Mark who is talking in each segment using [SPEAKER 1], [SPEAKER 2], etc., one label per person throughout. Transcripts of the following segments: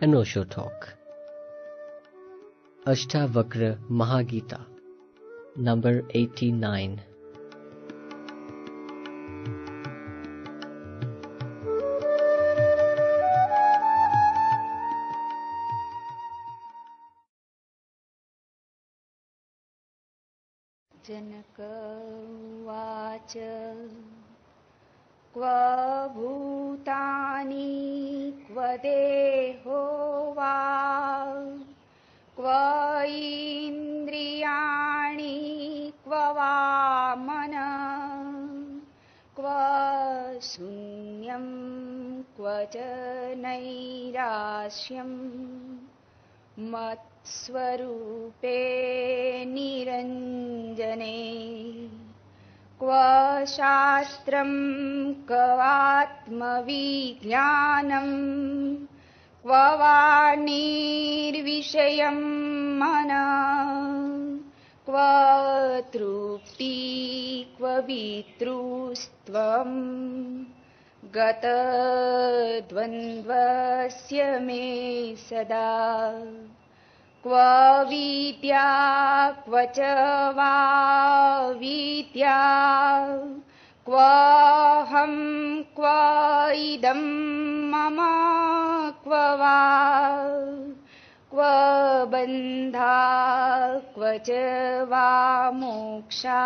[SPEAKER 1] an Osho talk. Ashtavakra Mahagita, number 89.
[SPEAKER 2] गतद्वन्द्वस्य मे सदा। क्व विद्या क्व च वा विद्या क्वहं क्व इदं मम क्व वा क्व बन्धा क्व च वा मोक्षा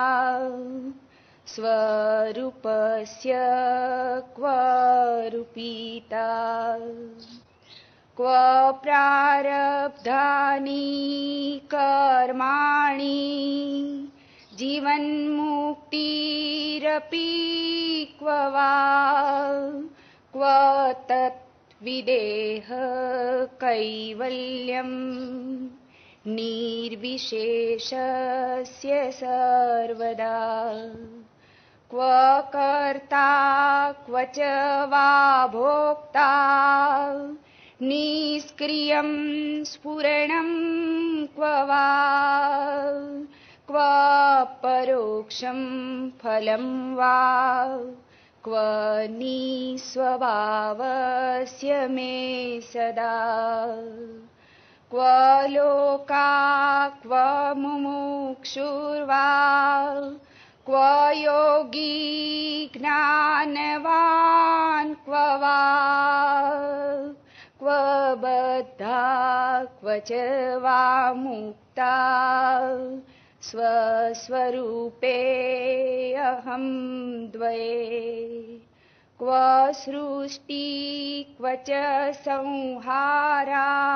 [SPEAKER 2] स्वरूपस्य क्व रूपिता। क्व प्रारब्धानि कर्माणि जीवन्मुक्तिरपि क्व वा? क्व तत्विदेह कैवल्यम् निर्विशेषस्य सर्वदा क्व कर्ता क्व च वा भोक्ता? निष्क्रियं स्फुरणं क्व वा? क्व परोक्षं फलं वा? क्व निस्वभावस्य मे सदा? क्व लोका क्व मुमुक्षुर्वा क्व योगी ज्ञानवान् क्व वा? क्व बद्धा? क्व च वा मुक्ता? स्वस्वरूपे अहं द्वये। क्व सृष्टि? क्व च संहारा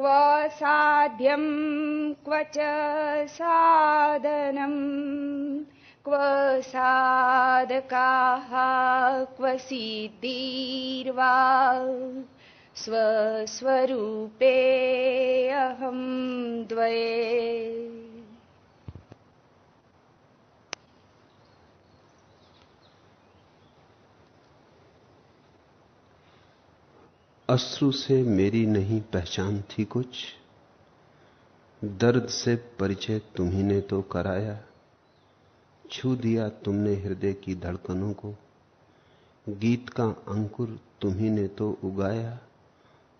[SPEAKER 2] क्व साध्यं क्व च साधनम् क्व साधकाः क्व सिद्धिर्वा स्वस्वरूपे अहं द्वये
[SPEAKER 3] अश्रु से मेरी नहीं पहचान थी कुछ। दर्द से परिचय तुम्ही ने तो कराया। छू दिया तुमने हृदय की धड़कनों को। गीत का अंकुर तुम्ही ने तो उगाया।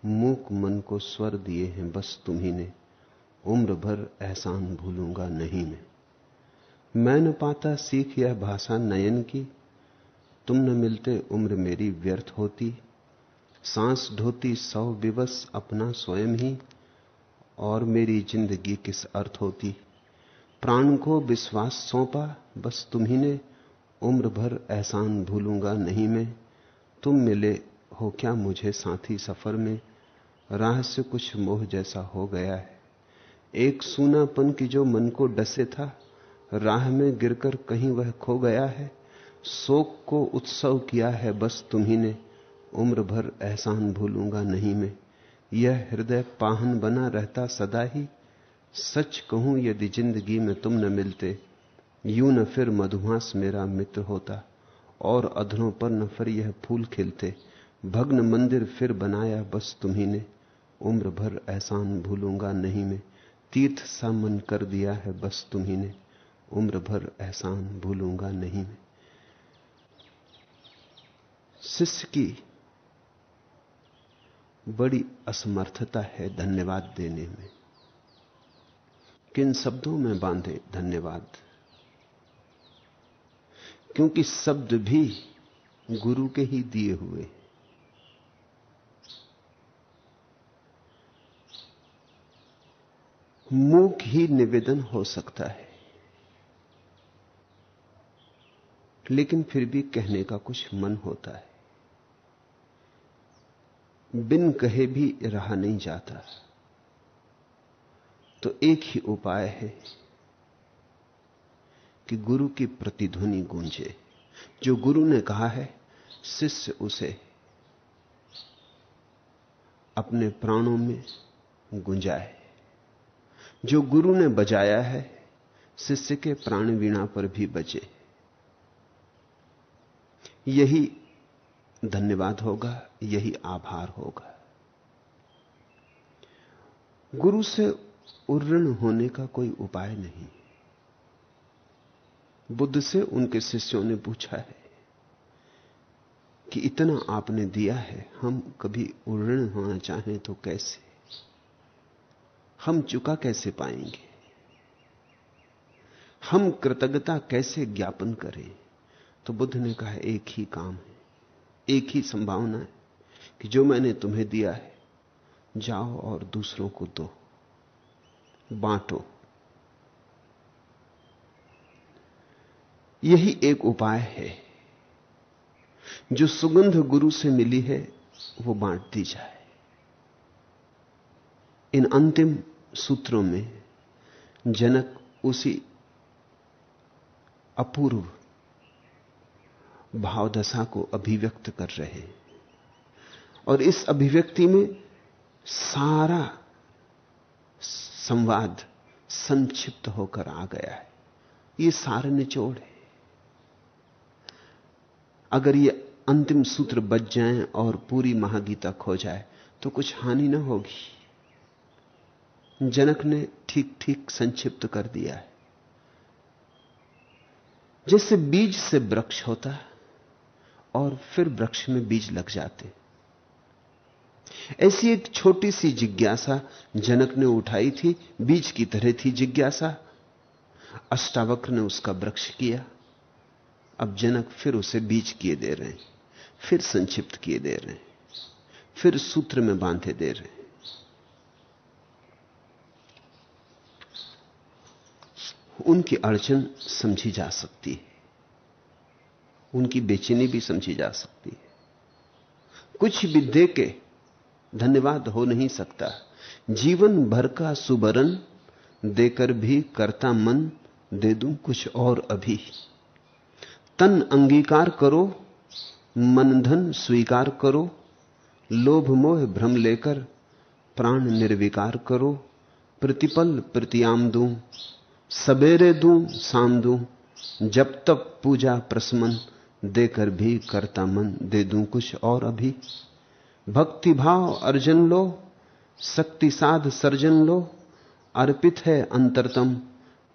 [SPEAKER 3] मूक मन को स्वर दिए हैं बस तुम्ही ने उम्र भर एहसान भूलूँगा नहीं मैं। मैं न पाता सीख यह भाषा नयन की। तुम न मिलते उम्र मेरी व्यर्थ होती। सांस ढोती सौ विवश अपना स्वयं ही, और मेरी ज़िंदगी किस अर्थ होती? प्राण को विश्वास सौंपा, बस तुम्ही उम्र भर एहसान भूलूँगा नहीं मैं। तुम मिले हो क्या मुझे साथी सफ़र में? राह से कुछ मोह जैसा हो गया है। एक सूनापन की जो मन को डसे था, राह में गिरकर कहीं वह खो गया है। शोक को उत्सव किया है, बस तुम्ही ने उम्र भर एहसान भूलूँगा नहीं मैं। यह हृदय पाहन बना रहता सदा ही। सच कहूँ, यदि ज़िंदगी में तुम न मिलते, यूँ न फिर मधुमास मेरा मित्र होता, और अधरों पर न फिर यह फूल खिलते। भग्न मंदिर फिर बनाया बस तुम्ही ने उम्र भर एहसान भूलूँगा नहीं मैं। तीर्थ सा मन कर दिया है बस तुम्ही ने उम्र भर एहसान भूलूँगा नहीं मैं। शिष्य की बड़ी असमर्थता है धन्यवाद देने में। किन शब्दों में बांधे धन्यवाद? क्योंकि शब्द भी गुरु के ही दिए हुए मूक ही निवेदन हो सकता है, लेकिन फिर भी कहने का कुछ मन होता है। बिन कहे भी रहा नहीं जाता। तो एक ही उपाय है कि गुरु की प्रतिध्वनि गूंजे। जो गुरु ने कहा है, शिष्य उसे अपने प्राणों में गुंजाए। जो गुरु ने बजाया है, शिष्य के प्राण वीणा पर भी बजे। यही धन्यवाद होगा, यही आभार होगा। गुरु से उर्ण होने का कोई उपाय नहीं। बुद्ध से उनके शिष्यों ने पूछा है कि इतना आपने दिया है, हम कभी उर्ण होना चाहें तो कैसे? हम चुका कैसे पाएँगे? हम कृतज्ञता कैसे ज्ञापन करें? तो बुद्ध ने कहा, एक ही काम है। एक ही संभावना है कि जो मैंने तुम्हें दिया है, जाओ और दूसरों को दो। बांटो। यही एक उपाय है। जो सुगंध गुरु से मिली है, वो बांट दी जाए। इन अंतिम सूत्रों में जनक उसी अपूर्व भावदशा को अभिव्यक्त कर रहे हैं। और इस अभिव्यक्ति में सारा संवाद संक्षिप्त होकर आ गया है। ये सार निचोड़ है। अगर ये अंतिम सूत्र बच जाए और पूरी महागीता खो जाए तो कुछ हानि ना होगी। जनक ने ठीक ठीक संक्षिप्त कर दिया है। जैसे बीज से वृक्ष होता है और फिर वृक्ष में बीज लग जाते। ऐसी एक छोटी सी जिज्ञासा जनक ने उठाई थी, बीज की तरह थी जिज्ञासा। अष्टावक्र ने उसका वृक्ष किया। अब जनक फिर उसे बीज किए दे रहे हैं, फिर संक्षिप्त किए दे रहे हैं, फिर सूत्र में बांधे दे रहे हैं। उनकी अड़चन समझी जा सकती है। उनकी बेचैनी भी समझी जा सकती है। कुछ भी दे के धन्यवाद हो नहीं सकता। जीवन भर का सुबरन देकर भी करता मन, दे दूँ कुछ और अभी। तन अंगीकार करो, मन धन स्वीकार करो, लोभ मोह भ्रम लेकर प्राण निर्विकार करो, प्रतिपल प्रतियाम दूँ सवेरे दूँ, शाम दूँ, जब तक पूजा प्रसमन देकर भी करता मन, दे दूँ कुछ और अभी। भक्ति भाव अर्जन लो, शक्ति साध सर्जन लो, अर्पित है अंतरतम,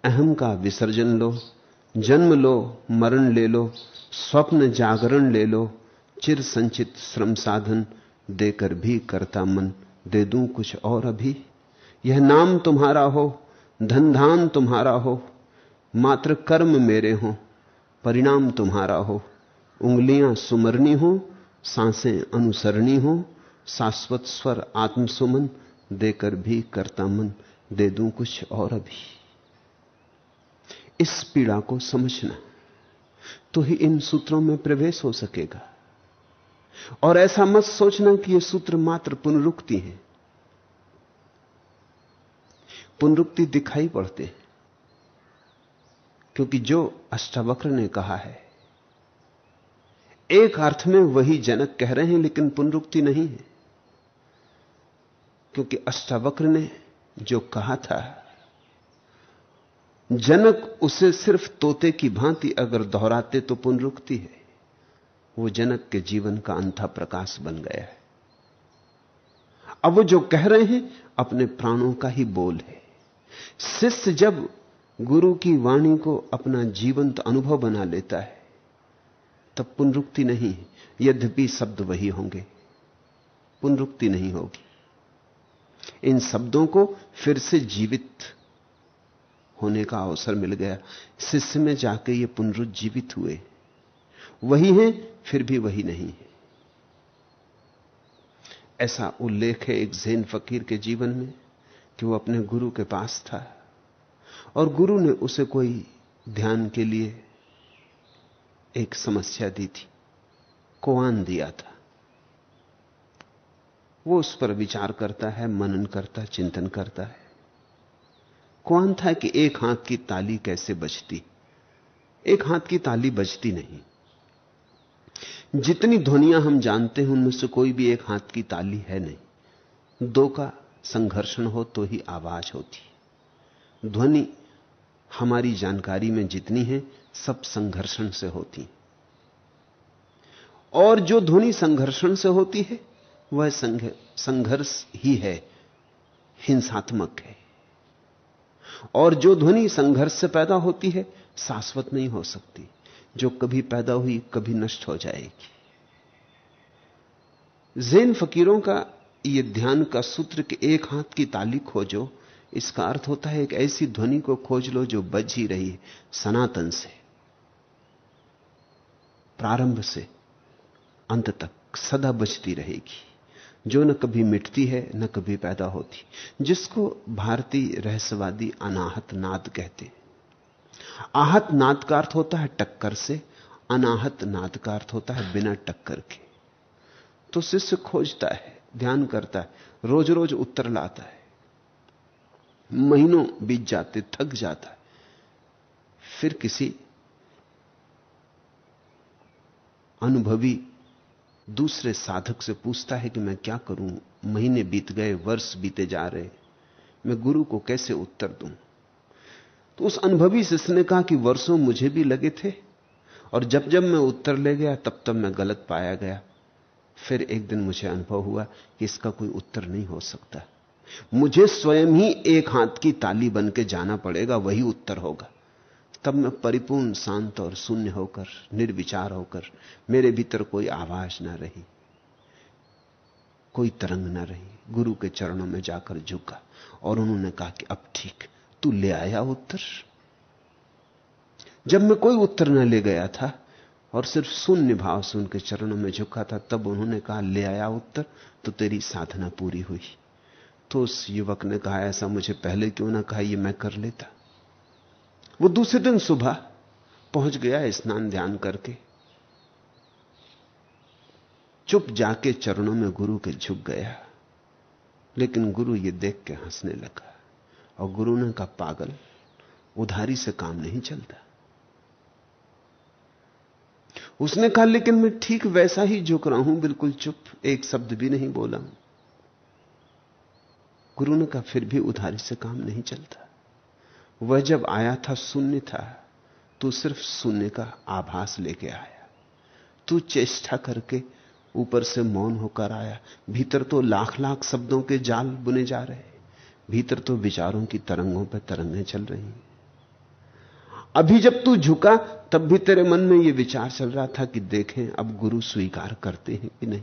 [SPEAKER 3] अहम का विसर्जन लो। जन्म लो, मरण ले लो, स्वप्न जागरण ले लो, चिर संचित श्रम साधन देकर भी करता मन, दे दूँ कुछ और अभी। यह नाम तुम्हारा हो धन धान तुम्हारा हो, मात्र कर्म मेरे हो, परिणाम तुम्हारा हो। उंगलियाँ सुमरनी हो, साँसें अनुसरणी हो, शाश्वत स्वर आत्मसुमन देकर भी करता मन, दे दूँ कुछ और अभी। इस पीड़ा को समझना तो ही इन सूत्रों में प्रवेश हो सकेगा। और ऐसा मत सोचना कि ये सूत्र मात्र पुनरुक्ति है। पुनरुक्ति दिखाई पड़ते हैं, क्योंकि जो अष्टावक्र ने कहा है एक अर्थ में वही जनक कह रहे हैं, लेकिन पुनरुक्ति नहीं है। क्योंकि अष्टावक्र ने जो कहा था, जनक उसे सिर्फ़ तोते की भांति अगर दोहराते तो पुनरुक्ति है। वो जनक के जीवन का अंथा प्रकाश बन गया है। अब वो जो कह रहे हैं, अपने प्राणों का ही बोल है। शिष्य जब गुरु की वाणी को अपना जीवंत अनुभव बना लेता है तब पुनरुक्ति नहीं यद्यपि शब्द वही होंगे, पुनरुक्ति नहीं होगी। इन शब्दों को फिर से जीवित होने का अवसर मिल गया। शिष्य में जाके ये पुनरुज्जीवित हुए। वही है, फिर भी वही नहीं है। ऐसा उल्लेख है एक जैन फकीर के जीवन में कि वो अपने गुरु के पास था और गुरु ने उसे कोई ध्यान के लिए एक समस्या दी थी। कुआन दिया था। वो उस पर विचार करता है, मनन करता चिंतन करता है। कौन था कि एक हाथ की ताली कैसे बजती? एक हाथ की ताली बजती नहीं। जितनी ध्वनियाँ हम जानते हैं, उनमें से कोई भी एक हाथ की ताली है नहीं। दो का संघर्षण हो तो ही आवाज़ होती। ध्वनि हमारी जानकारी में जितनी है, सब संघर्षण से होती और जो ध्वनि संघर्षण से होती है, वह संघर्ष ही है, हिंसात्मक है। और जो ध्वनि संघर्ष से पैदा होती है, शाश्वत नहीं हो सकती। जो कभी पैदा हुई, कभी नष्ट हो जाएगी। जैन फकीरों का यह ध्यान का सूत्र के एक हाथ की ताली खोजो इसका अर्थ होता है, एक ऐसी ध्वनि को खोज लो जो बज ही रही है, सनातन से, प्रारंभ से, अंत तक, सदा बजती रहेगी। जो न कभी मिटती है, न कभी पैदा होती। जिसको भारतीय रहस्यवादी अनाहत नाद कहते आहत नाद का अर्थ होता है टक्कर से, अनाहत नाद का अर्थ होता है बिना टक्कर के। तो शिष्य खोजता है, ध्यान करता है रोज रोज उत्तर लाता है। महीनों बीत जाते, थक जाता है। फिर किसी अनुभवी दूसरे साधक से पूछता है कि मैं क्या करूँ? महीने बीत गए, वर्ष बीते जा रहे मैं गुरु को कैसे उत्तर दूँ? तो उस अनुभवी शिष्य ने कहा कि वर्षों मुझे भी लगे थे, और जब जब मैं उत्तर ले गया, तब तब मैं गलत पाया गया। फिर एक दिन मुझे अनुभव हुआ कि इसका कोई उत्तर नहीं हो सकता। मुझे स्वयं ही एक हाथ की ताली बन के जाना पड़ेगा, वही उत्तर होगा। तब मैं परिपूर्ण शांत और शून्य होकर, निर्विचार होकर, मेरे भीतर कोई आवाज़ ना रही, कोई तरंग ना रही, गुरु के चरणों में जाकर झुका और उन्होंने कहा कि अब ठीक, तू ले आया उत्तर। जब मैं कोई उत्तर न ले गया था और सिर्फ़ शून्य भाव से उनके चरणों में झुका था, तब उन्होंने कहा, ले आया उत्तर तो तेरी साधना पूरी हुई। तो उस युवक ने कहा, ऐसा मुझे पहले क्यों ना कहा, ये मैं कर लेता। वो दूसरे दिन सुबह पहुँच गया स्नान ध्यान करके। चुप जाके चरणों में गुरु के झुक गया। लेकिन गुरु ये देख के हंसने लगा और गुरु ने कहा, पागल, उधारी से काम नहीं चलता। उसने कहा, लेकिन मैं ठीक वैसा ही झुक रहा हूँ, बिल्कुल चुप, एक शब्द भी नहीं बोला गुरु ने कहा, फिर भी उधारी से काम नहीं चलता। वह जब आया था, शून्य था, तू सिर्फ़ शून्य का आभास लेके आया। तू चेष्टा करके ऊपर से मौन होकर आया। भीतर तो लाख लाख शब्दों के जाल बुने जा रहे भीतर तो विचारों की तरंगों पर तरंगें चल रही अभी जब तू झुका, तब भी तेरे मन में यह विचार चल रहा था कि देखें, अब गुरु स्वीकार करते हैं कि नहीं।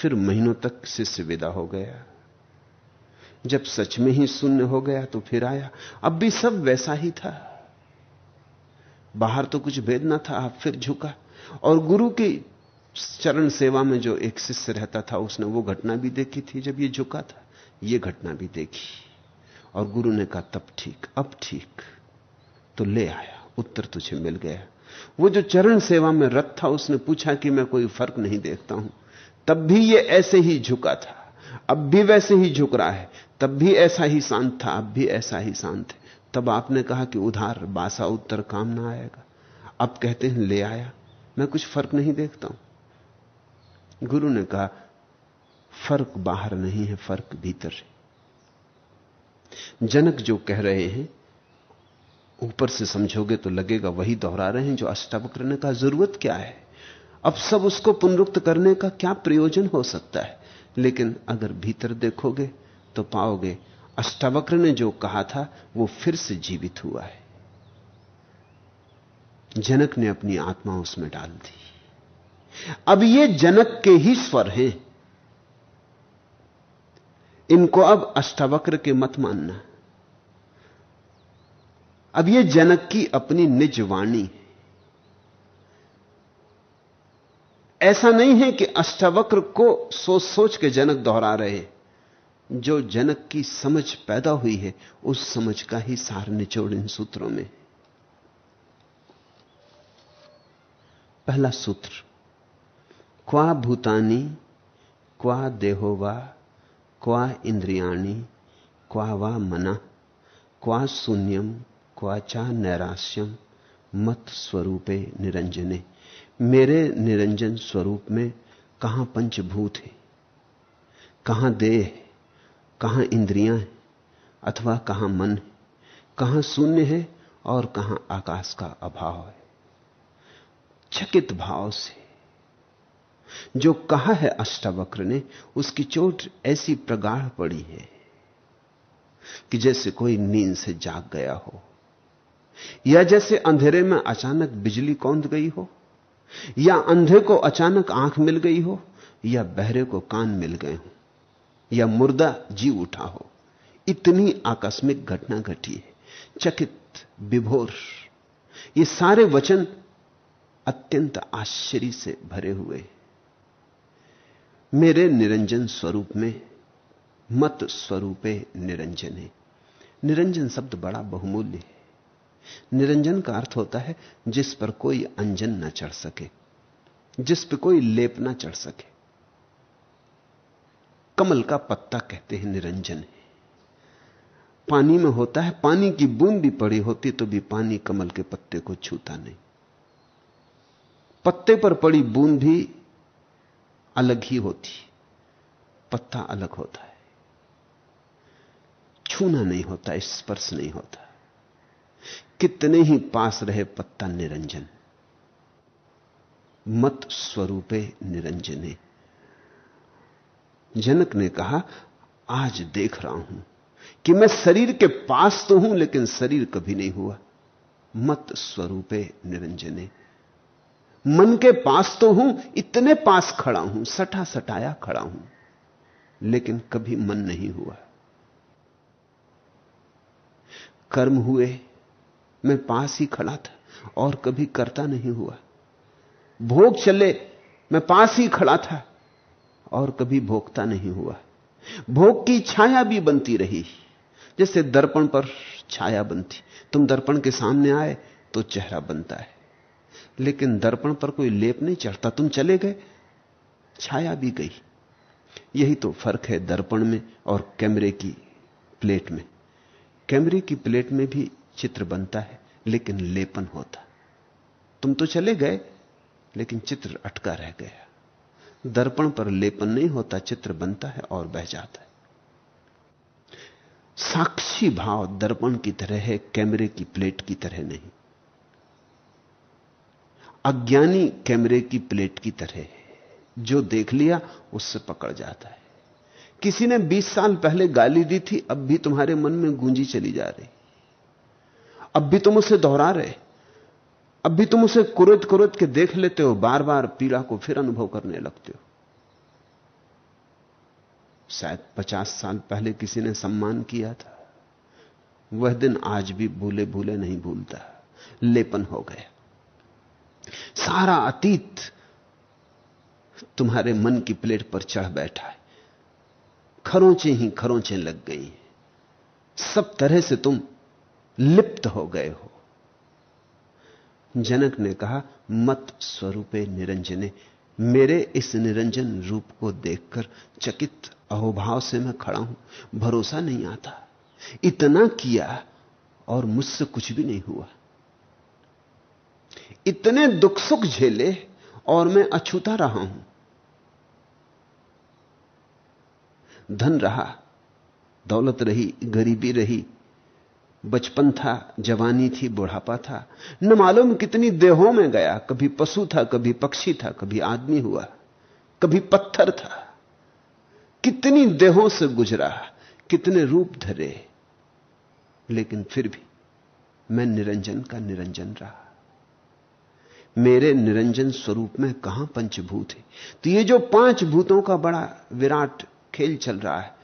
[SPEAKER 3] फिर महीनों तक शिष्य विदा हो गया। जब सच में ही शून्य हो गया तो फिर आया। अब भी सब वैसा ही था। बाहर तो कुछ भेद ना था, अब फिर झुका। और गुरु की चरण सेवा में जो एक शिष्य रहता था, उसने वो घटना भी देखी थी, जब ये झुका था, ये घटना भी देखी। और गुरु ने कहा, तब ठीक, अब ठीक तो ले आया, उत्तर तुझे मिल गया। वो जो चरण सेवा में रथ था, उसने पूछा कि मैं कोई फ़र्क नहीं देखता हूँ। तब भी ये ऐसे ही झुका था। अब भी वैसे ही झुक रहा है। तब भी ऐसा ही शांत था, अब भी ऐसा ही शांत है। तब आपने कहा कि उधार, बासा, उत्तर काम ना आएगा। अब कहते हैं, ले आया। मैं कुछ फ़र्क नहीं देखता हूँ। गुरु ने कहा, फ़र्क बाहर नहीं है, फ़र्क भीतर है। जनक जो कह रहे हैं, ऊपर से समझोगे तो लगेगा, वही दोहरा रहे हैं जो अष्टावक्र ने कहा, ज़रूरत क्या है? अब सब उसको पुनरुक्त करने का क्या प्रयोजन हो सकता है? लेकिन अगर भीतर देखोगे तो पाओगे अष्टावक्र ने जो कहा था, वो फिर से जीवित हुआ है। जनक ने अपनी आत्मा उसमें डाल दी। अब ये जनक के ही स्वर हैं। इनको अब अष्टावक्र के मत मानना। अब ये जनक की अपनी निज वाणी है ऐसा नहीं है कि अष्टावक्र को सोच सोच के जनक दोहरा रहे जो जनक की समझ पैदा हुई है, उस समझ का ही सार निचोड़ इन सूत्रों में। पहला सूत्र, क्वा भूतानी, क्वा देहोवा, क्वा इंद्रियाणी, क्वा वा मना, क्वा शून्यम क्वाचा नैराश्यम मत स्वरूपे निरंजने। मेरे निरंजन स्वरूप में कहाँ पंचभूत है? कहाँ देह है? कहाँ इंद्रियाँ हैं? अथवा कहाँ मन है? कहाँ शून्य है और कहाँ आकाश का अभाव है? चकित भाव से। जो कहा है अष्टावक्र ने, उसकी चोट ऐसी प्रगाढ़ पड़ी है कि जैसे कोई नींद से जाग गया हो, या जैसे अंधेरे में अचानक बिजली कौंध गई हो। या अंधे को अचानक आँख मिल गई हो, या बहरे को कान मिल गए हो, या मुर्दा जी उठा हो। इतनी आकस्मिक घटना घटी है। चकित, विभोर, ये सारे वचन अत्यंत आश्चर्य से भरे हुए मेरे निरंजन स्वरूप में, मत स्वरूपे निरंजन है। निरंजन शब्द बड़ा बहुमूल्य है। निरंजन का अर्थ होता है जिस पर कोई अंजन न चढ़ सके, जिस पर कोई लेप ना चढ़ सके। कमल का पत्ता कहते हैं निरंजन। है पानी में होता है, पानी की बूंद भी पड़ी होती तो भी पानी कमल के पत्ते को छूता नहीं। पत्ते पर पड़ी बूंद भी अलग ही होती, पत्ता अलग होता है। छूना नहीं होता, स्पर्श नहीं होता। कितने ही पास रहे पत्ता निरंजन। मत स्वरूपे निरंजने। जनक ने कहा, आज देख रहा हूँ कि मैं शरीर के पास तो हूँ, लेकिन शरीर कभी नहीं हुआ। मत स्वरूपे निरंजने। मन के पास तो हूँ, इतने पास खड़ा हूँ सटा सटाया खड़ा हूँ, लेकिन कभी मन नहीं हुआ। कर्म हुए मैं पास ही खड़ा था और कभी करता नहीं हुआ। भोग चले, मैं पास ही खड़ा था और कभी भोगता नहीं हुआ। भोग की छाया भी बनती रही, जैसे दर्पण पर छाया बनती। तुम दर्पण के सामने आए तो चेहरा बनता है, लेकिन दर्पण पर कोई लेप नहीं चढ़ता। तुम चले गए, छाया भी गई। यही तो फ़र्क है दर्पण में और कैमरे की प्लेट में। कैमरे की प्लेट में भी चित्र बनता है, लेकिन लेपन होता। तुम तो चले गए, लेकिन चित्र अटका रह गया। दर्पण पर लेपन नहीं होता, चित्र बनता है और बह जाता है। साक्षी भाव दर्पण की तरह है, कैमरे की प्लेट की तरह नहीं। अज्ञानी कैमरे की प्लेट की तरह है। जो देख लिया, उससे पकड़ जाता है। किसी ने 20 साल पहले गाली दी थी, अब भी तुम्हारे मन में गूंजी चली जा रही। अब भी तुम उसे दोहरा रहे। अब भी तुम उसे कुरुत कुरुत के देख लेते हो बार बार पीड़ा को फिर अनुभव करने लगते हो। शायद पचास साल पहले किसी ने सम्मान किया था। वह दिन आज भी भूले भूले नहीं भूलता। लेपन हो गया। सारा अतीत तुम्हारे मन की प्लेट पर चढ़ बैठा है। खरोंचे ही खरोंचे लग गई सब तरह से तुम लिप्त हो गए हो। जनक ने कहा, मत स्वरूपे निरंजने, मेरे इस निरंजन रूप को देखकर चकित अहोभाव से मैं खड़ा हूँ, भरोसा नहीं आता। इतना किया और मुझसे कुछ भी नहीं हुआ। इतने दुख सुख झेले और मैं अछूता रहा हूँ। धन रहा, दौलत रही, गरीबी रही बचपन था, जवानी थी, बुढ़ापा था। न मालूम कितनी देहों में गया, कभी पशु था, कभी पक्षी था, कभी आदमी हुआ, कभी पत्थर था। कितनी देहों से गुजरा, कितने रूप धरे, लेकिन फिर भी मैं निरंजन का निरंजन रहा। मेरे निरंजन स्वरूप में कहाँ पंचभूत है? तो ये जो पाँच भूतों का बड़ा विराट खेल चल रहा है,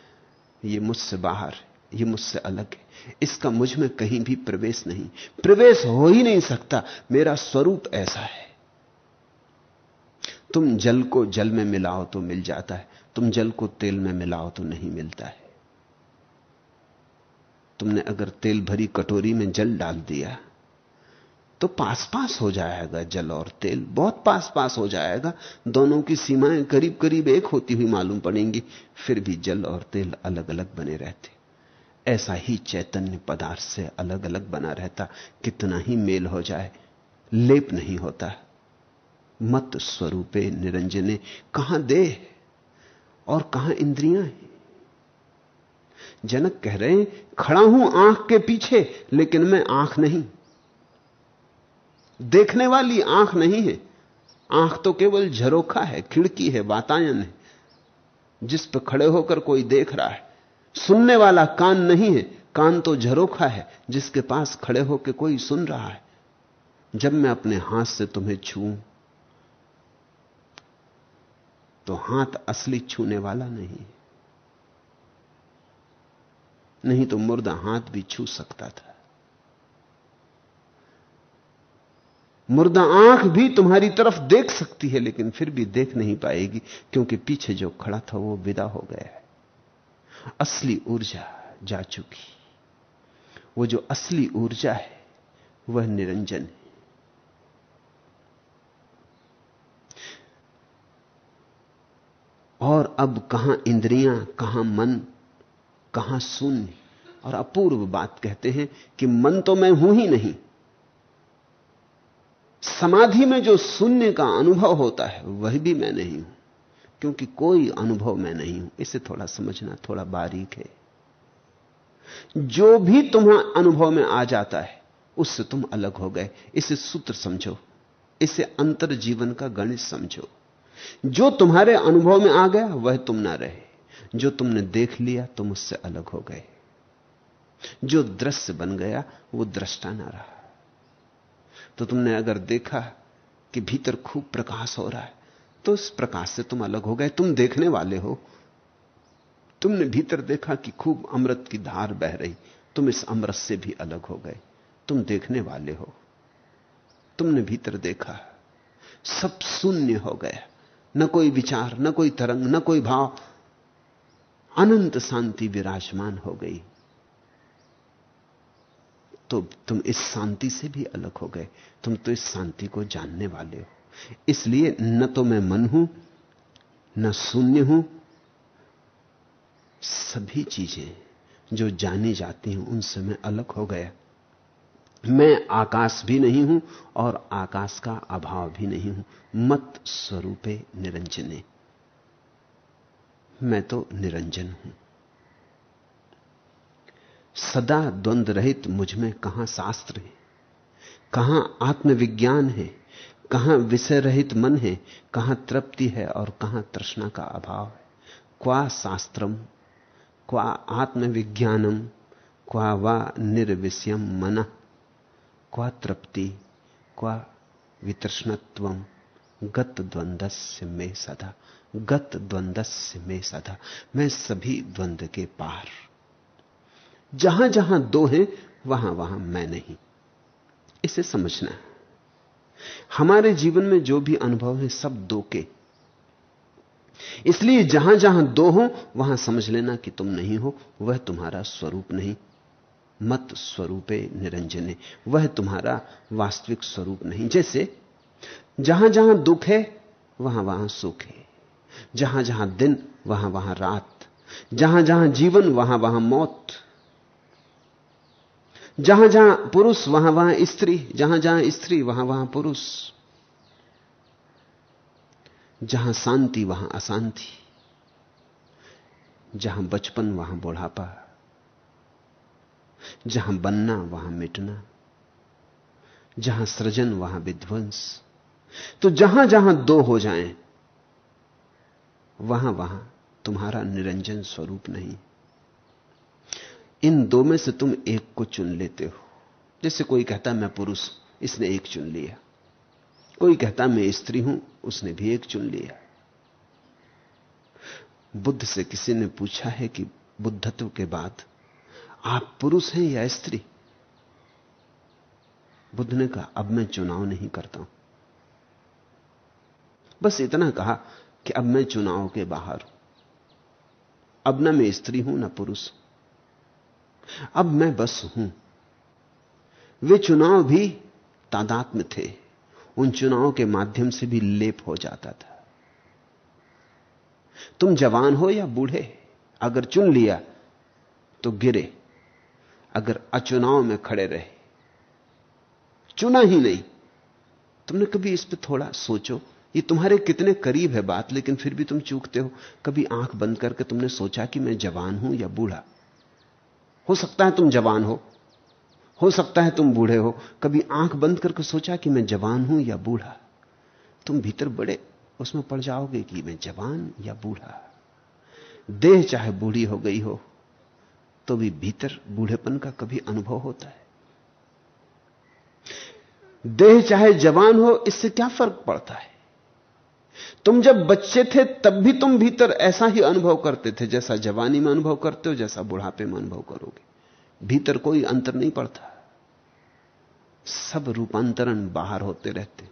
[SPEAKER 3] ये मुझसे बाहर ये मुझसे अलग है। इसका मुझमें कहीं भी प्रवेश नहीं। प्रवेश हो ही नहीं सकता। मेरा स्वरूप ऐसा है। तुम जल को जल में मिलाओ तो मिल जाता है। तुम जल को तेल में मिलाओ तो नहीं मिलता है। तुमने अगर तेल भरी कटोरी में जल डाल दिया तो पास पास हो जाएगा जल और तेल। बहुत पास पास हो जाएगा। दोनों की सीमाएँ करीब करीब एक होती हुई मालूम पड़ेंगी। फिर भी जल और तेल अलग अलग बने रहते। ऐसा ही चैतन्य पदार्थ से अलग अलग बना रहता। कितना ही मेल हो जाए, लेप नहीं होता। मत स्वरूपे निरंजने। कहाँ देह और कहाँ इंद्रियाँ हैं? जनक कह रहे हैं, खड़ा हूँ आँख के पीछे, लेकिन मैं आँख नहीं। देखने वाली आँख नहीं है। आँख तो केवल झरोखा है, खिड़की है, वातायन है। जिस पर खड़े होकर कोई देख रहा है। सुनने वाला कान नहीं है, कान तो झरोखा है, जिसके पास खड़े होकर कोई सुन रहा है। जब मैं अपने हाथ से तुम्हें छू तो हाथ असली छूने वाला नहीं नहीं तो मुर्दा हाथ भी छू सकता था। मुर्दा आँख भी तुम्हारी तरफ़ देख सकती है, लेकिन फिर भी देख नहीं पाएगी, क्योंकि पीछे जो खड़ा था वो विदा हो गया है। असली ऊर्जा जा चुकी। वो जो असली ऊर्जा है, वह निरंजन है। और अब कहाँ इंद्रियाँ, कहाँ मन, कहाँ शून्य? और अपूर्व बात कहते हैं कि मन तो मैं हूँ ही नहीं। समाधि में जो शून्य का अनुभव होता है, वह भी मैं नहीं हूँ। क्योंकि कोई अनुभव मैं नहीं हूँ। इसे थोड़ा समझना थोड़ा बारीक है। जो भी तुम्हारा अनुभव में आ जाता है, उससे तुम अलग हो गए। इसे सूत्र समझो। इसे अंतर जीवन का गणित समझो। जो तुम्हारे अनुभव में आ गया, वह तुम ना रहे। जो तुमने देख लिया, तुम उससे अलग हो गए। जो दृश्य बन गया, वो दृष्टा ना रहा। तो तुमने अगर देखा कि भीतर खूब प्रकाश हो रहा है तो उस प्रकाश से तुम अलग हो गए, तुम देखने वाले हो। तुमने भीतर देखा कि खूब अमृत की धार बह रही, तुम इस अमृत से भी अलग हो गए, तुम देखने वाले हो। तुमने भीतर देखा, सब शून्य हो गया न कोई विचार, न कोई तरंग, न कोई भाव। अनंत शांति विराजमान हो गई। तो तुम इस शांति से भी अलग हो गए, तुम तो इस शांति को जानने वाले हो। इसलिए न तो मैं मन हूँ, न शून्य हूँ। सभी चीज़ें जो जानी जाती हैं उनसे मैं अलग हो गया। मैं आकाश भी नहीं हूँ और आकाश का अभाव भी नहीं हूँ। मत स्वरूपे निरंजने। मैं तो निरंजन हूँ। सदा द्वंद्व रहित मुझमें कहाँ शास्त्र है? कहाँ आत्मविज्ञान है? कहाँ विषय रहित मन है, कहाँ तृप्ति है और कहाँ तृष्णा का अभाव है। क्वा शास्त्रम, क्वा आत्मविज्ञानम, क्वा वा निर्विषयम मन। क्वा तृप्ति, क्वा वितृष्णत्व गत द्वंद्वस्य में सदा। गत द्वंद्वस्य में सदा। मैं सभी द्वंद्व के पार। जहाँ जहाँ दो हैं, वहाँ वहाँ मैं नहीं। इसे समझना है। हमारे जीवन में जो भी अनुभव है, सब दो के। इसलिए जहाँ जहाँ दो हो, वहाँ समझ लेना कि तुम नहीं हो, वह तुम्हारा स्वरूप नहीं। मत स्वरूपे निरंजने, वह तुम्हारा वास्तविक स्वरूप नहीं। जैसे, जहाँ जहाँ दुख है, वहाँ वहाँ सुख है। जहाँ जहाँ दिन, वहाँ वहाँ रात। जहाँ जहाँ जीवन, वहाँ वहाँ मौत। जहाँ जहाँ पुरुष, वहाँ वहाँ स्त्री, जहाँ जहाँ स्त्री, वहाँ वहाँ पुरुष। जहाँ शांति, वहाँ अशांति। जहाँ बचपन, वहाँ बुढ़ापा। जहाँ बनना, वहाँ मिटना। जहाँ सृजन, वहाँ विध्वंस। तो जहाँ जहाँ दो हो जाएँ, वहाँ वहाँ तुम्हारा निरंजन स्वरूप नहीं। इन दो में से तुम एक को चुन लेते हो। जैसे कोई कहता मैं पुरुष, इसने एक चुन लिया। कोई कहता मैं स्त्री हूँ, उसने भी एक चुन लिया। बुद्ध से किसी ने पूछा है कि बुद्धत्व के बाद आप पुरुष हैं या स्त्री? बुद्ध ने कहा, अब मैं चुनाव नहीं करता हूँ। बस इतना कहा कि अब मैं चुनाव के बाहर हूँ। अब ना मैं स्त्री हूँ, ना पुरुष। अब मैं बस हूँ। वे चुनाव भी तादात में थे। उन चुनावों के माध्यम से भी लेप हो जाता था। तुम जवान हो या बूढ़े, अगर चुन लिया तो गिरे, अगर अचुनाव में खड़े रहे। चुना ही नहीं। तुमने कभी इस पर थोड़ा सोचो, ये तुम्हारे कितने करीब है बात, लेकिन फिर भी तुम चूकते हो। कभी आँख बंद करके तुमने सोचा कि मैं जवान हूँ या बूढ़ा? हो सकता है तुम जवान हो। हो सकता है तुम बूढ़े हो। कभी आँख बंद करके सोचा कि मैं जवान हूँ या बूढ़ा? तुम भीतर बड़े, उसमें पड़ जाओगे कि मैं जवान या बूढ़ा। देह चाहे बूढ़ी हो गई हो तो भी भीतर बूढ़ेपन का कभी अनुभव होता है। देह चाहे जवान हो, इससे क्या फ़र्क पड़ता है? तुम जब बच्चे थे, तब भी तुम भीतर ऐसा ही अनुभव करते थे जैसा जवानी में अनुभव करते हो, जैसा बुढ़ापे में अनुभव करोगे। भीतर कोई अंतर नहीं पड़ता। सब रूपांतरण बाहर होते रहते।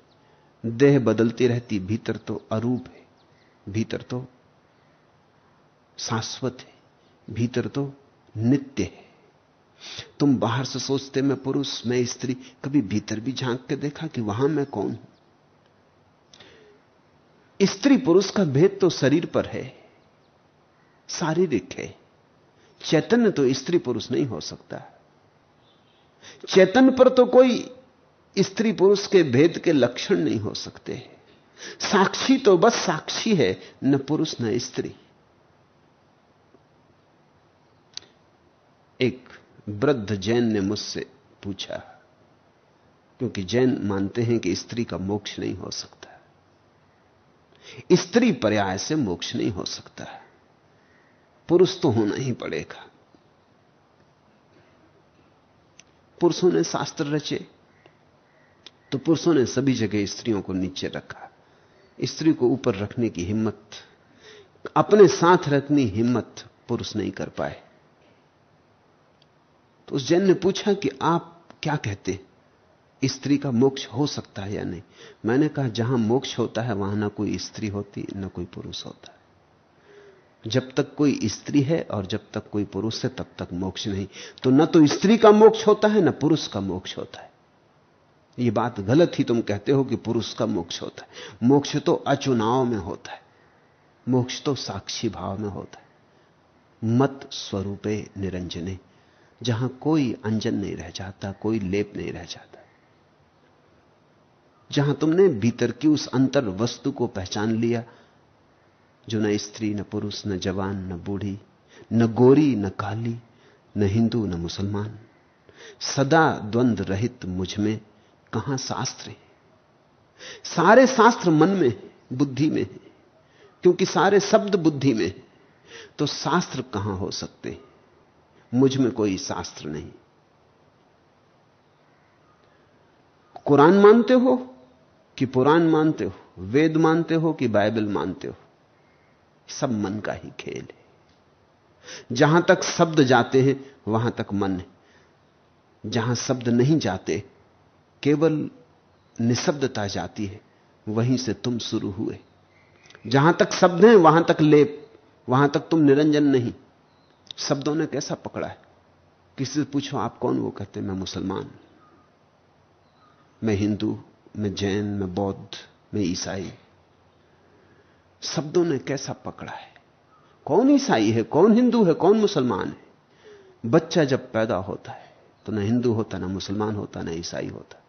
[SPEAKER 3] देह बदलती रहती, भीतर तो अरूप है, भीतर तो शाश्वत है, भीतर तो नित्य है। तुम बाहर से सोचते, मैं पुरुष, मैं स्त्री, कभी भीतर भी झाँक के देखा कि वहाँ मैं कौन हूँ? स्त्री पुरुष का भेद तो शरीर पर है, शारीरिक है। चैतन्य तो स्त्री पुरुष नहीं हो सकता। चैतन्य पर तो कोई स्त्री पुरुष के भेद के लक्षण नहीं हो सकते। साक्षी तो बस साक्षी है, न पुरुष न स्त्री। एक वृद्ध जैन ने मुझसे पूछा, क्योंकि जैन मानते हैं कि स्त्री का मोक्ष नहीं हो सकता। स्त्री पर्याय से मोक्ष नहीं हो सकता। पुरुष तो होना ही पड़ेगा। पुरुषों ने शास्त्र रचे तो पुरुषों ने सभी जगह स्त्रियों को नीचे रखा। स्त्री को ऊपर रखने की हिम्मत, अपने साथ रखनी हिम्मत पुरुष नहीं कर पाए। तो उस जैन ने पूछा कि आप क्या कहते स्त्री का मोक्ष हो सकता है या नहीं? मैंने कहा, जहाँ मोक्ष होता है, वहाँ ना कोई स्त्री होती, ना कोई पुरुष होता है। जब तक कोई स्त्री है और जब तक कोई पुरुष है, तब तक मोक्ष नहीं। तो न तो स्त्री का मोक्ष होता है, ना पुरुष का मोक्ष होता है। यह बात गलत ही तुम कहते हो कि पुरुष का मोक्ष होता है। मोक्ष तो अचुनाव में होता है। मोक्ष तो साक्षी भाव में होता है। मत स्वरूपे निरंजने। जहाँ कोई अंजन नहीं रह जाता, कोई लेप नहीं रह जाता। जहाँ तुमने भीतर की उस अंतर वस्तु को पहचान लिया, जो न स्त्री, न पुरुष, न जवान, न बूढ़ी, न गोरी, न काली, न हिंदू, न मुसलमान। सदा द्वंद रहित मुझमें कहाँ शास्त्र है? सारे शास्त्र मन में बुद्धि में है। क्योंकि सारे शब्द बुद्धि में तो शास्त्र कहाँ हो सकते हैं? मुझमें कोई शास्त्र नहीं। कुरान मानते हो? कि पुराण मानते हो, वेद मानते हो कि बाइबल मानते हो, सब मन का ही खेल है। जहाँ तक शब्द जाते हैं, वहाँ तक मन है। जहाँ शब्द नहीं जाते, केवल निशब्दता जाती है, वहीं से तुम शुरू हुए। जहाँ तक शब्द हैं, वहाँ तक लेप, वहाँ तक तुम निरंजन नहीं। शब्दों ने कैसा पकड़ा है? किसी से पूछो आप कौन? वो कहते मैं मुसलमान मैं हिंदू मैं जैन, मैं बौद्ध, मैं ईसाई। शब्दों ने कैसा पकड़ा है? कौन ईसाई है, कौन हिंदू है, कौन मुसलमान है? बच्चा जब पैदा होता है तो ना हिंदू होता, ना मुसलमान होता, ना ईसाई होता।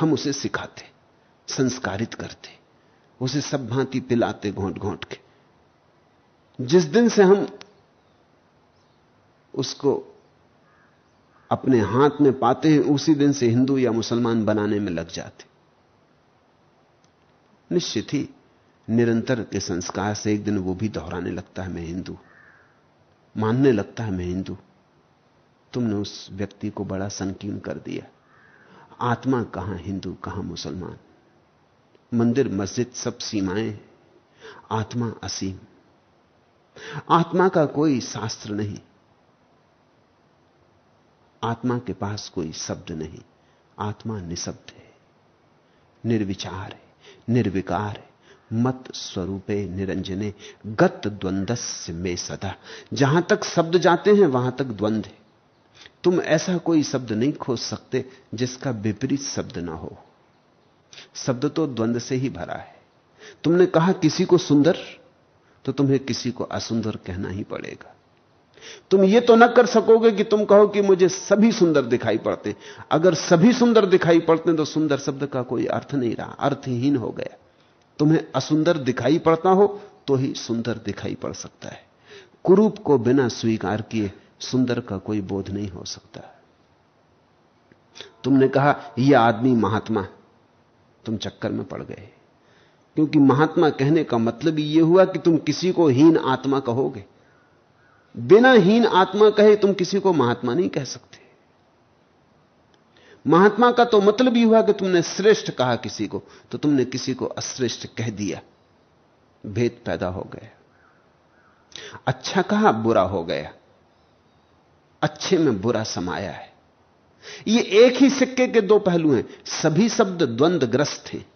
[SPEAKER 3] हम उसे सिखाते, संस्कारित करते, उसे सब भांति पिलाते घोंट घोंट के। जिस दिन से हम उसको अपने हाथ में पाते हैं, उसी दिन से हिंदू या मुसलमान बनाने में लग जाते। निश्चित ही निरंतर के संस्कार से एक दिन वो भी दोहराने लगता है, मैं हिंदू। मानने लगता है, मैं हिंदू। तुमने उस व्यक्ति को बड़ा संकीर्ण कर दिया। आत्मा कहाँ हिंदू, कहाँ मुसलमान? मंदिर, मस्जिद, सब सीमाएँ। आत्मा असीम। आत्मा का कोई शास्त्र नहीं। आत्मा के पास कोई शब्द नहीं। आत्मा निशब्द है, निर्विचार है। निर्विकार है मत स्वरूपे निरंजने, गत द्वंदस्य में सदा। जहाँ तक शब्द जाते हैं, वहाँ तक द्वंद है। तुम ऐसा कोई शब्द नहीं खोज सकते जिसका विपरीत शब्द ना हो। शब्द तो द्वंद से ही भरा है। तुमने कहा किसी को सुंदर तो तुम्हें किसी को असुंदर कहना ही पड़ेगा। तुम ये तो ना कर सकोगे कि तुम कहो कि मुझे सभी सुंदर दिखाई पड़ते। अगर सभी सुंदर दिखाई पड़ते तो सुंदर शब्द का कोई अर्थ नहीं रहा, अर्थहीन हो गया। तुम्हें असुंदर दिखाई पड़ता हो तो ही सुंदर दिखाई पड़ सकता है। कुरूप को बिना स्वीकार किए सुंदर का कोई बोध नहीं हो सकता। तुमने कहा यह आदमी महात्मा। तुम चक्कर में पड़ गए। क्योंकि महात्मा कहने का मतलब यह हुआ कि तुम किसी को हीन आत्मा कहोगे। बिना हीन आत्मा कहे तुम किसी को महात्मा नहीं कह सकते। महात्मा का तो मतलब ही हुआ कि तुमने श्रेष्ठ कहा किसी को तो तुमने किसी को अश्रेष्ठ कह दिया। भेद पैदा हो गया। अच्छा कहा, बुरा हो गया। अच्छे में बुरा समाया है। ये एक ही सिक्के के दो पहलू हैं। सभी शब्द द्वंद्वग्रस्त हैं।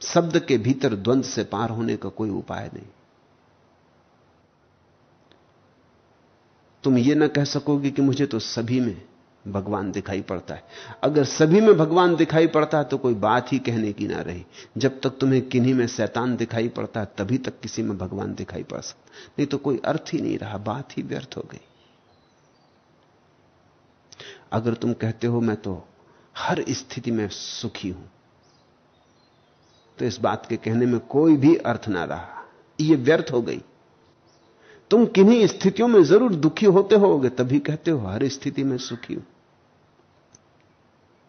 [SPEAKER 3] शब्द के भीतर द्वंद्व से पार होने का कोई उपाय नहीं। तुम ये ना कह सकोगे कि मुझे तो सभी में भगवान दिखाई पड़ता है। अगर सभी में भगवान दिखाई पड़ता है तो कोई बात ही कहने की ना रही। जब तक तुम्हें किन्हीं में शैतान दिखाई पड़ता है तभी तक किसी में भगवान दिखाई पड़ सकता। नहीं तो कोई अर्थ ही नहीं रहा, बात ही व्यर्थ हो गई। अगर तुम कहते हो, मैं तो हर स्थिति में सुखी हूँ। तो इस बात के कहने में कोई भी अर्थ ना रहा। यह व्यर्थ हो गई। तुम किन्हीं स्थितियों में ज़रूर दुखी होते होगे, तभी कहते हो, हर स्थिति में सुखी हूँ।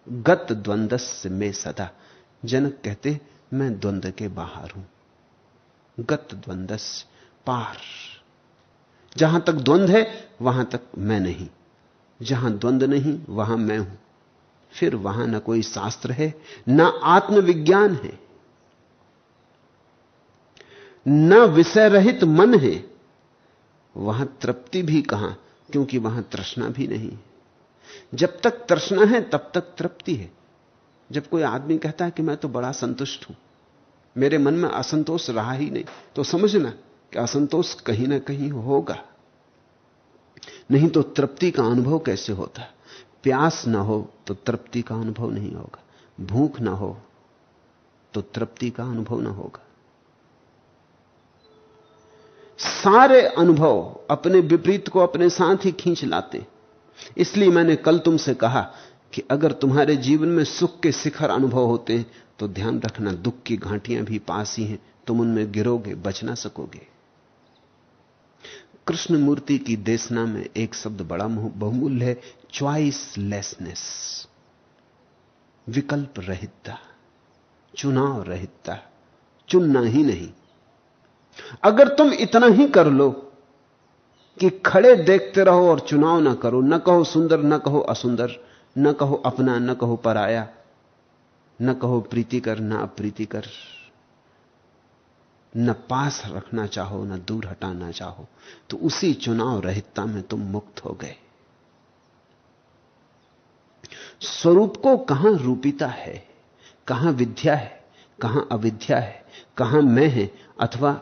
[SPEAKER 3] गत द्वंदस में सदा, जनक कहते, मैं द्वंद्व के बाहर हूँ। गत द्वंदस पार। जहाँ तक द्वंद्व है, वहाँ तक मैं नहीं। जहाँ द्वंद्व नहीं, वहाँ मैं हूँ। फिर वहाँ ना कोई शास्त्र है, ना आत्मविज्ञान है। ना विषय रहित मन है वहाँ तृप्ति भी कहाँ? क्योंकि वहाँ तृष्णा भी नहीं। जब तक तृष्णा है, तब तक तृप्ति है। जब कोई आदमी कहता है कि मैं तो बड़ा संतुष्ट हूँ, मेरे मन में असंतोष रहा ही नहीं तो समझना कि असंतोष कहीं ना कहीं होगा। नहीं तो तृप्ति का अनुभव कैसे होता? प्यास ना हो तो तृप्ति का अनुभव नहीं होगा। भूख ना हो तो तृप्ति का अनुभव ना होगा। सारे अनुभव अपने विपरीत को अपने साथ ही खींच लाते। इसलिए मैंने कल तुमसे कहा कि अगर तुम्हारे जीवन में सुख के शिखर अनुभव होते हैं तो ध्यान रखना, दुख की घाटियाँ भी पास ही हैं। तुम उनमें गिरोगे, बच ना सकोगे। कृष्ण मूर्ति की देशना में एक शब्द बड़ा बहुमूल्य है च्वाइस लेसनेस विकल्प रहितता, चुनाव रहितता, चुनना ही नहीं। अगर तुम इतना ही कर लो कि खड़े देखते रहो और चुनाव ना करो, न कहो सुंदर, न कहो असुंदर, न कहो अपना, न कहो पराया, न कहो प्रीति कर न अप्रीति कर न पास रखना चाहो, न दूर हटाना चाहो तो उसी चुनाव रहितता में तुम मुक्त हो गए। स्वरूप को कहाँ रूपिता है, कहाँ विद्या है, कहाँ अविद्या है, कहाँ मैं है, अथवा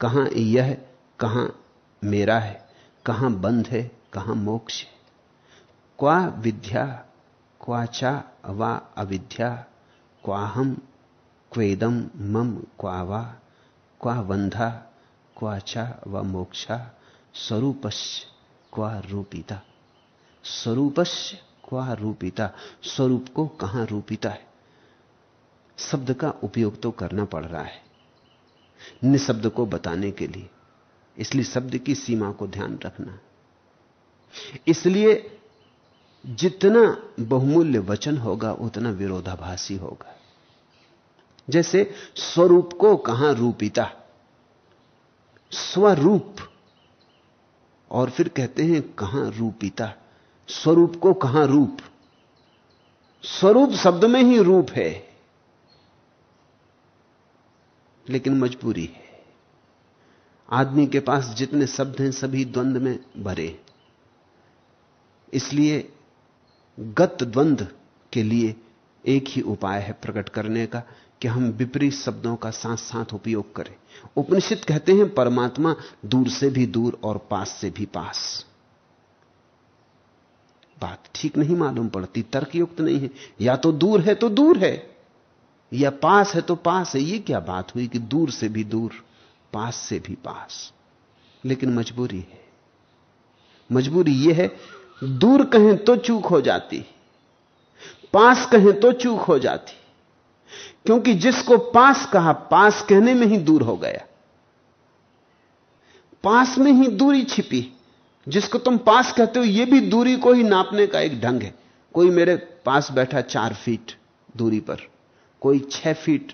[SPEAKER 3] कहाँ यह, कहाँ मेरा है, कहाँ बंध है, कहाँ मोक्ष है। क्वा विद्या क्वाचा वा अविद्या क्वाहम क्वेदम मम क्वावा क्वा बंधा क्वाचा व मोक्षा स्वरूपस्य क्वा रूपिता। स्वरूपस्य क्वा रूपिता, स्वरूप को कहाँ रूपिता है? शब्द का उपयोग तो करना पड़ रहा है। निशब्द को बताने के लिए। इसलिए शब्द की सीमा को ध्यान रखना। इसलिए जितना बहुमूल्य वचन होगा, उतना विरोधाभासी होगा। जैसे स्वरूप को कहाँ रूपिता? स्वरूप। और फिर कहते हैं कहाँ रूपिता? स्वरूप को कहाँ रूप? स्वरूप शब्द में ही रूप है। लेकिन मजबूरी है। आदमी के पास जितने शब्द हैं, सभी द्वंद में भरे। इसलिए गत द्वंद के लिए एक ही उपाय है प्रकट करने का, कि हम विपरीत शब्दों का साथ साथ उपयोग करें। उपनिषद कहते हैं, परमात्मा दूर से भी दूर और पास से भी पास। बात ठीक नहीं मालूम पड़ती, तर्कयुक्त नहीं है। या तो दूर है तो दूर है। या पास है तो पास है, ये क्या बात हुई कि दूर से भी दूर, पास से भी पास? लेकिन मजबूरी है। मजबूरी यह है, दूर कहें तो चूक हो जाती, पास कहें तो चूक हो जाती। क्योंकि जिसको पास कहा, पास कहने में ही दूर हो गया। पास में ही दूरी छिपी। जिसको तुम पास कहते हो यह भी दूरी को ही नापने का एक ढंग है। कोई मेरे पास बैठा चार फीट दूरी पर कोई छह फीट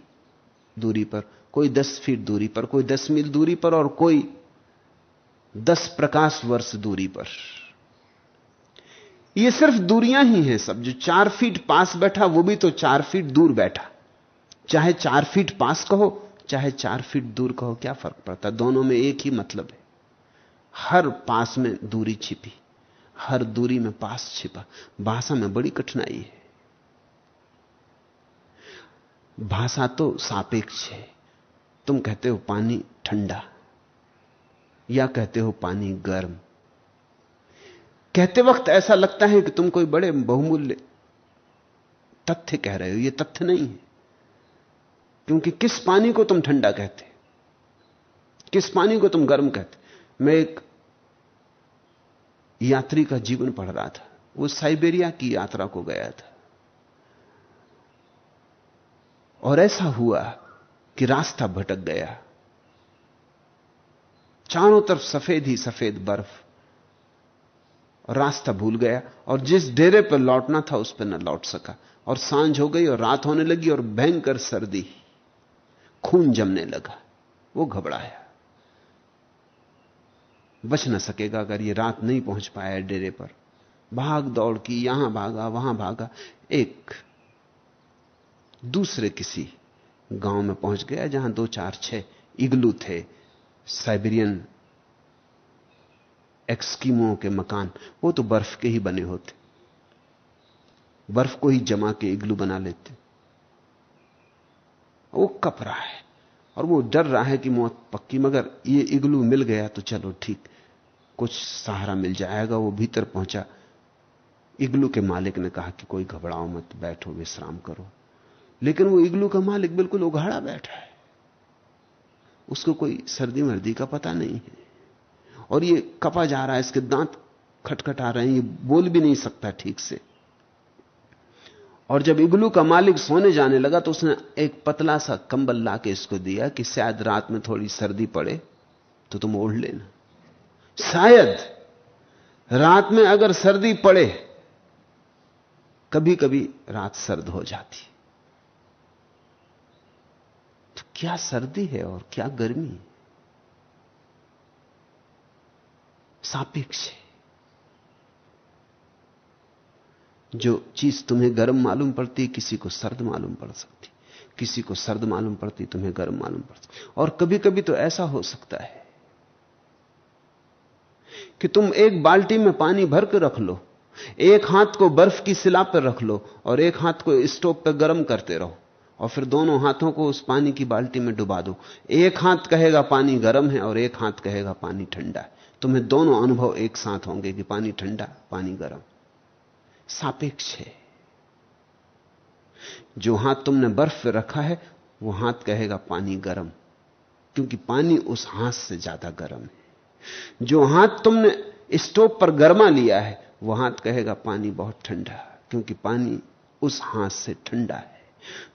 [SPEAKER 3] दूरी पर, कोई दस फीट दूरी पर, कोई दस मील दूरी पर और कोई दस प्रकाश वर्ष दूरी पर। यह सिर्फ़ दूरियाँ ही हैं सब। जो चार फीट पास बैठा, वो भी तो चार फीट दूर बैठा। चाहे चार फीट पास कहो, चाहे चार फीट दूर कहो, क्या फ़र्क पड़ता? दोनों में एक ही मतलब है। हर पास में दूरी छिपी, हर दूरी में पास छिपा। भाषा में बड़ी कठिनाई है। भाषा तो सापेक्ष है। तुम कहते हो पानी ठंडा, या कहते हो पानी गर्म। कहते वक्त ऐसा लगता है कि तुम कोई बड़े बहुमूल्य तथ्य कह रहे हो। यह तथ्य नहीं है, क्योंकि किस पानी को तुम ठंडा कहते? किस पानी को तुम गर्म कहते? मैं एक यात्री का जीवन पढ़ रहा था। वो साइबेरिया की यात्रा को गया था। और ऐसा हुआ कि रास्ता भटक गया। चारों तरफ़ सफ़ेद ही सफ़ेद बर्फ़। और रास्ता भूल गया, और जिस डेरे पर लौटना था उस पर न लौट सका। और साँझ हो गई, और रात होने लगी, और भयंकर सर्दी। खून जमने लगा। वो घबराया। बच न सकेगा अगर ये रात नहीं पहुँच पाया डेरे पर। भाग दौड़ की, यहाँ भागा, वहाँ भागा। एक दूसरे किसी गाँव में पहुँच गया जहाँ दो चार छह इग्लू थे, साइबेरियन एक्सकीमो के मकान। वो तो बर्फ़ के ही बने होते। बर्फ़ को ही जमा के इग्लू बना लेते। वो कप रहा है और वो डर रहा है कि मौत पक्की, मगर ये इग्लू मिल गया तो चलो ठीक, कुछ सहारा मिल जाएगा। वो भीतर पहुँचा। इग्लू के मालिक ने कहा कि कोई घबराओ मत, बैठो, विश्राम करो। लेकिन वो इग्लू का मालिक बिल्कुल उघाड़ा बैठा है। उसको कोई सर्दी मर्दी का पता नहीं है। और ये कपा जा रहा है, इसके दांत खटखटा रहे हैं, ये बोल भी नहीं सकता ठीक से। और जब इग्लू का मालिक सोने जाने लगा तो उसने एक पतला सा कंबल ला के इसको दिया कि शायद रात में थोड़ी सर्दी पड़े तो तुम ओढ़ लेना। शायद रात में अगर सर्दी पड़े कभी कभी रात सर्द हो जाती तो क्या सर्दी है और क्या गर्मी? सापेक्ष जो चीज़ तुम्हें गर्म मालूम पड़ती, किसी को सर्द मालूम पड़ सकती। किसी को सर्द मालूम पड़ती, तुम्हें गर्म मालूम पड़ सकती। और कभी कभी तो ऐसा हो सकता है कि तुम एक बाल्टी में पानी भर के रख लो, एक हाथ को बर्फ़ की सिला पर रख लो और एक हाथ को स्टोव पर गर्म करते रहो। और फिर दोनों हाथों को उस पानी की बाल्टी में डुबा दो। एक हाथ कहेगा, पानी गर्म है, और एक हाथ कहेगा, पानी ठंडा है। तुम्हें दोनों अनुभव एक साथ होंगे कि पानी ठंडा, पानी गर्म। सापेक्ष है। जो हाथ तुमने बर्फ़ रखा है, वो हाथ कहेगा, पानी गर्म। क्योंकि पानी उस हाथ से ज़्यादा गर्म है। जो हाथ तुमने स्टोव पर गर्मा लिया है, वो हाथ कहेगा, पानी बहुत ठंडा क्योंकि पानी उस हाथ से ठंडा है।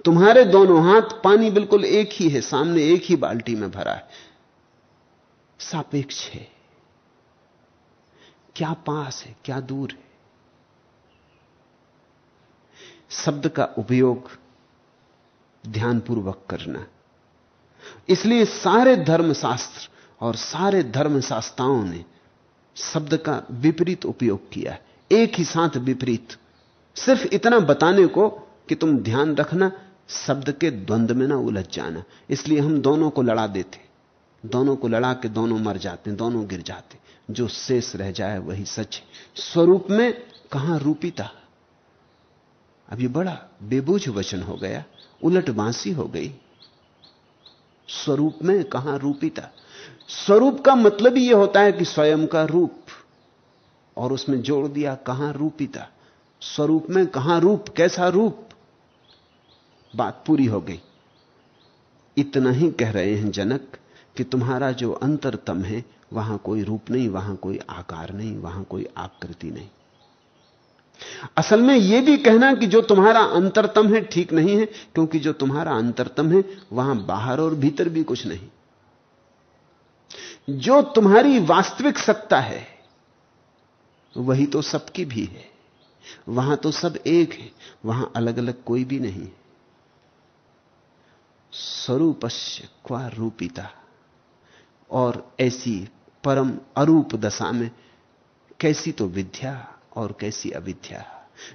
[SPEAKER 3] तुम्हारे दोनों हाथ पानी बिल्कुल एक ही है, सामने एक ही बाल्टी में भरा है। सापेक्ष है। क्या पास है, क्या दूर है? शब्द का उपयोग ध्यानपूर्वक करना। इसलिए सारे धर्मशास्त्र और सारे धर्मशास्त्राओं ने शब्द का विपरीत उपयोग किया एक ही साथ विपरीत। सिर्फ़ इतना बताने को कि तुम ध्यान रखना, शब्द के द्वंद्व में ना उलझ जाना। इसलिए हम दोनों को लड़ा देते। दोनों को लड़ा के दोनों मर जाते, दोनों गिर जाते। जो शेष रह जाए वही सच स्वरूप में कहाँ रूपिता? अब ये बड़ा बेबूझ वचन हो गया, उलट बांसी हो गई। स्वरूप में कहाँ रूपिता? स्वरूप का मतलब ही यह होता है कि स्वयं का रूप। और उसमें जोड़ दिया, कहाँ रूपिता? स्वरूप में कहाँ रूप, कैसा रूप? बात पूरी हो गई। इतना ही कह रहे हैं जनक कि तुम्हारा जो अंतरतम है, वहाँ कोई रूप नहीं, वहाँ कोई आकार नहीं, वहाँ कोई आकृति नहीं। असल में यह भी कहना कि जो तुम्हारा अंतरतम है, ठीक नहीं है, क्योंकि जो तुम्हारा अंतरतम है, वहाँ बाहर और भीतर भी कुछ नहीं। जो तुम्हारी वास्तविक सत्ता है, वही तो सबकी भी है। वहाँ तो सब एक है, वहाँ अलग अलग कोई भी नहीं स्वरूपस्य क्वा रूपिता। और ऐसी परम अरूप दशा में कैसी तो विद्या और कैसी अविद्या।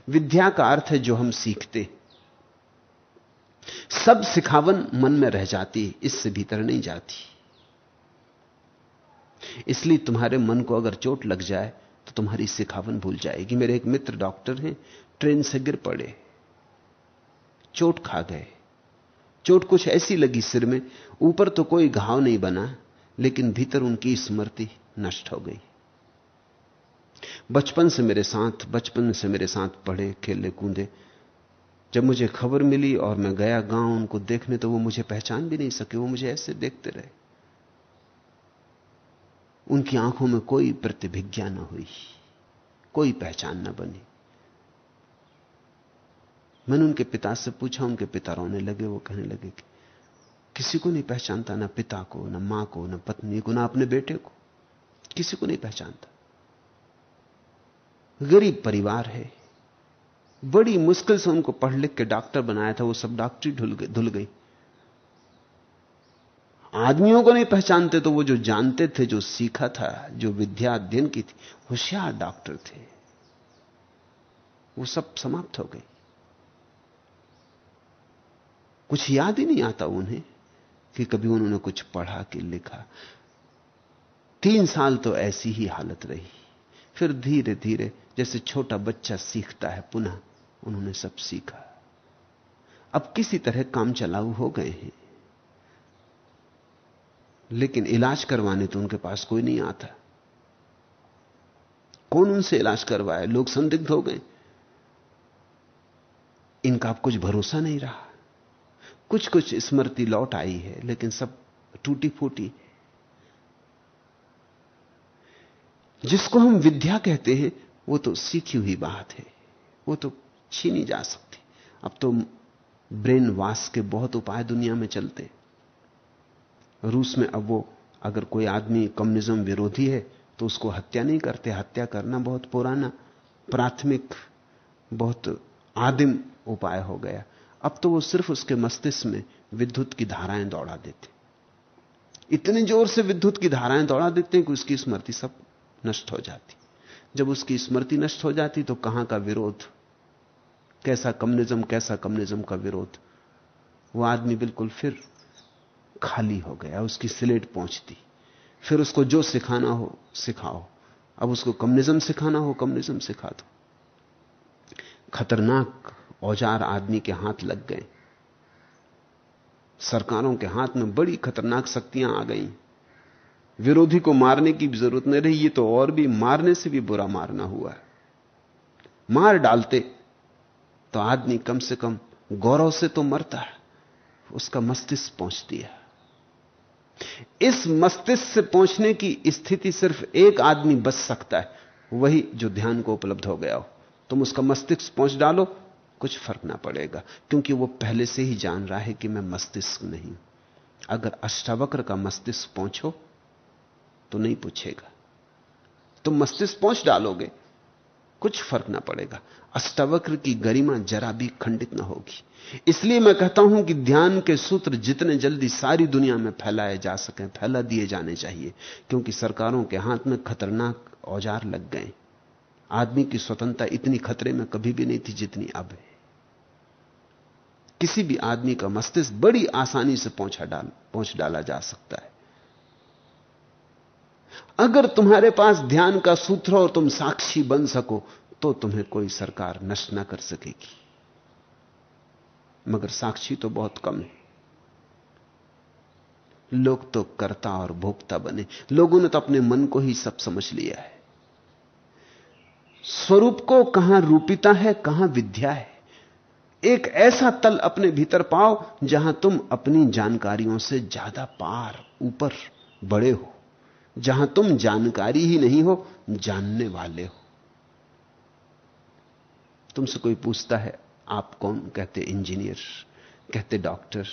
[SPEAKER 3] विद्या का अर्थ है जो हम सीखते सब सिखावन मन में रह जाती इससे भीतर नहीं जाती। इसलिए तुम्हारे मन को अगर चोट लग जाए तो तुम्हारी सिखावन भूल जाएगी। मेरे एक मित्र डॉक्टर हैं, ट्रेन से गिर पड़े, चोट खा गए। चोट कुछ ऐसी लगी सिर में, ऊपर तो कोई घाव नहीं बना, लेकिन भीतर उनकी स्मृति नष्ट हो गई। बचपन से मेरे साथ, बचपन से मेरे साथ पढ़े खेले कूदे। जब मुझे खबर मिली और मैं गया गाँव, उनको देखने तो वो मुझे पहचान भी नहीं सके, वो मुझे ऐसे देखते रहे। उनकी आँखों में कोई प्रतिभिज्ञा न हुई, कोई पहचान न बनी। मैंने उनके पिता से पूछा, उनके पिता रोने लगे, वो कहने लगे कि किसी को नहीं पहचानता ना पिता को, ना माँ को, ना पत्नी को, ना अपने बेटे को। किसी को नहीं पहचानता। गरीब परिवार है। बड़ी मुश्किल से उनको पढ़ लिख के डॉक्टर बनाया था, वो सब डॉक्टरी धुल गई धुल गई। आदमियों को नहीं पहचानते तो वो जो जानते थे, जो सीखा था, जो विद्या अध्ययन की थी, होशियार डॉक्टर थे। वो सब समाप्त हो गई कुछ याद ही नहीं आता उन्हें कि कभी उन्होंने कुछ पढ़ा कि लिखा। तीन साल तो ऐसी ही हालत रही। फिर धीरे धीरे जैसे छोटा बच्चा सीखता है, पुनः उन्होंने सब सीखा। अब किसी तरह काम चलाऊ हो गए हैं। लेकिन इलाज करवाने तो उनके पास कोई नहीं आता। कौन उनसे इलाज करवाए? लोग संदिग्ध हो गए। इनका अब कुछ भरोसा नहीं रहा। कुछ कुछ स्मृति लौट आई है, लेकिन सब टूटी फूटी जिसको हम विद्या कहते हैं, वो तो सीखी हुई बात है। वो तो छीनी जा सकती। अब तो ब्रेन वाश के बहुत उपाय दुनिया में चलते। रूस में अब वो, अगर कोई आदमी कम्युनिज्म विरोधी है तो उसको हत्या नहीं करते। हत्या करना बहुत पुराना, प्राथमिक, बहुत आदिम उपाय हो गया। अब तो वो सिर्फ़ उसके मस्तिष्क में विद्युत की धाराएँ दौड़ा देते इतने ज़ोर से विद्युत की धाराएँ दौड़ा देते हैं कि उसकी स्मृति सब नष्ट हो जाती। जब उसकी स्मृति नष्ट हो जाती तो कहाँ का विरोध? कैसा कम्युनिज्म कैसा कम्युनिज्म का विरोध? वो आदमी बिल्कुल फिर खाली हो गया, उसकी स्लेट पहुँचती। फिर उसको जो सिखाना हो, सिखाओ। अब उसको कम्युनिज्म सिखाना हो, कम्युनिज्म सिखा दो। खतरनाक औज़ार आदमी के हाथ लग गए। सरकारों के हाथ में बड़ी खतरनाक शक्तियाँ आ गई। विरोधी को मारने की ज़रूरत नहीं रही, ये तो और भी मारने से भी बुरा मारना हुआ। है मार डालते तो आदमी कम से कम गौरव से तो मरता है, उसका मस्तिष्क पहुँच दिया इस मस्तिष्क से पहुँचने की स्थिति सिर्फ़ एक आदमी बच सकता है, वही जो ध्यान को उपलब्ध हो गया हो। तुम उसका मस्तिष्क पहुँच डालो कुछ फ़र्क ना पड़ेगा, क्योंकि वो पहले से ही जान रहा है कि मैं मस्तिष्क नहीं अगर अष्टावक्र का मस्तिष्क पहुंचो तो नहीं पूछेगा। तुम मस्तिष्क पहुँच डालोगे, कुछ फ़र्क ना पड़ेगा। अष्टावक्र की गरिमा जरा भी खंडित ना होगी। इसलिए मैं कहता हूँ कि ध्यान के सूत्र जितने जल्दी सारी दुनिया में फैलाए जा सकें, फैला दिए जाने चाहिए, क्योंकि सरकारों के हाथ में खतरनाक औज़ार लग गए। आदमी की स्वतंत्रता इतनी खतरे में कभी भी नहीं थी जितनी अब है। किसी भी आदमी का मस्तिष्क बड़ी आसानी से पहुँचा डाल, पहुँच डाला जा सकता है। अगर तुम्हारे पास ध्यान का सूत्र और तुम साक्षी बन सको तो तुम्हें कोई सरकार नष्ट ना कर सकेगी। मगर साक्षी तो बहुत कम है। लोग तो करता और भोक्ता बने। लोगों ने तो अपने मन को ही सब समझ लिया है। स्वरूप को कहाँ रूपिता है, कहाँ विद्या है। एक ऐसा तल अपने भीतर पाओ जहाँ तुम अपनी जानकारियों से ज़्यादा पार ऊपर बड़े हो। जहाँ तुम जानकारी ही नहीं हो, जानने वाले हो। तुमसे कोई पूछता है, आप कौन? कहते इंजीनियर, कहते डॉक्टर।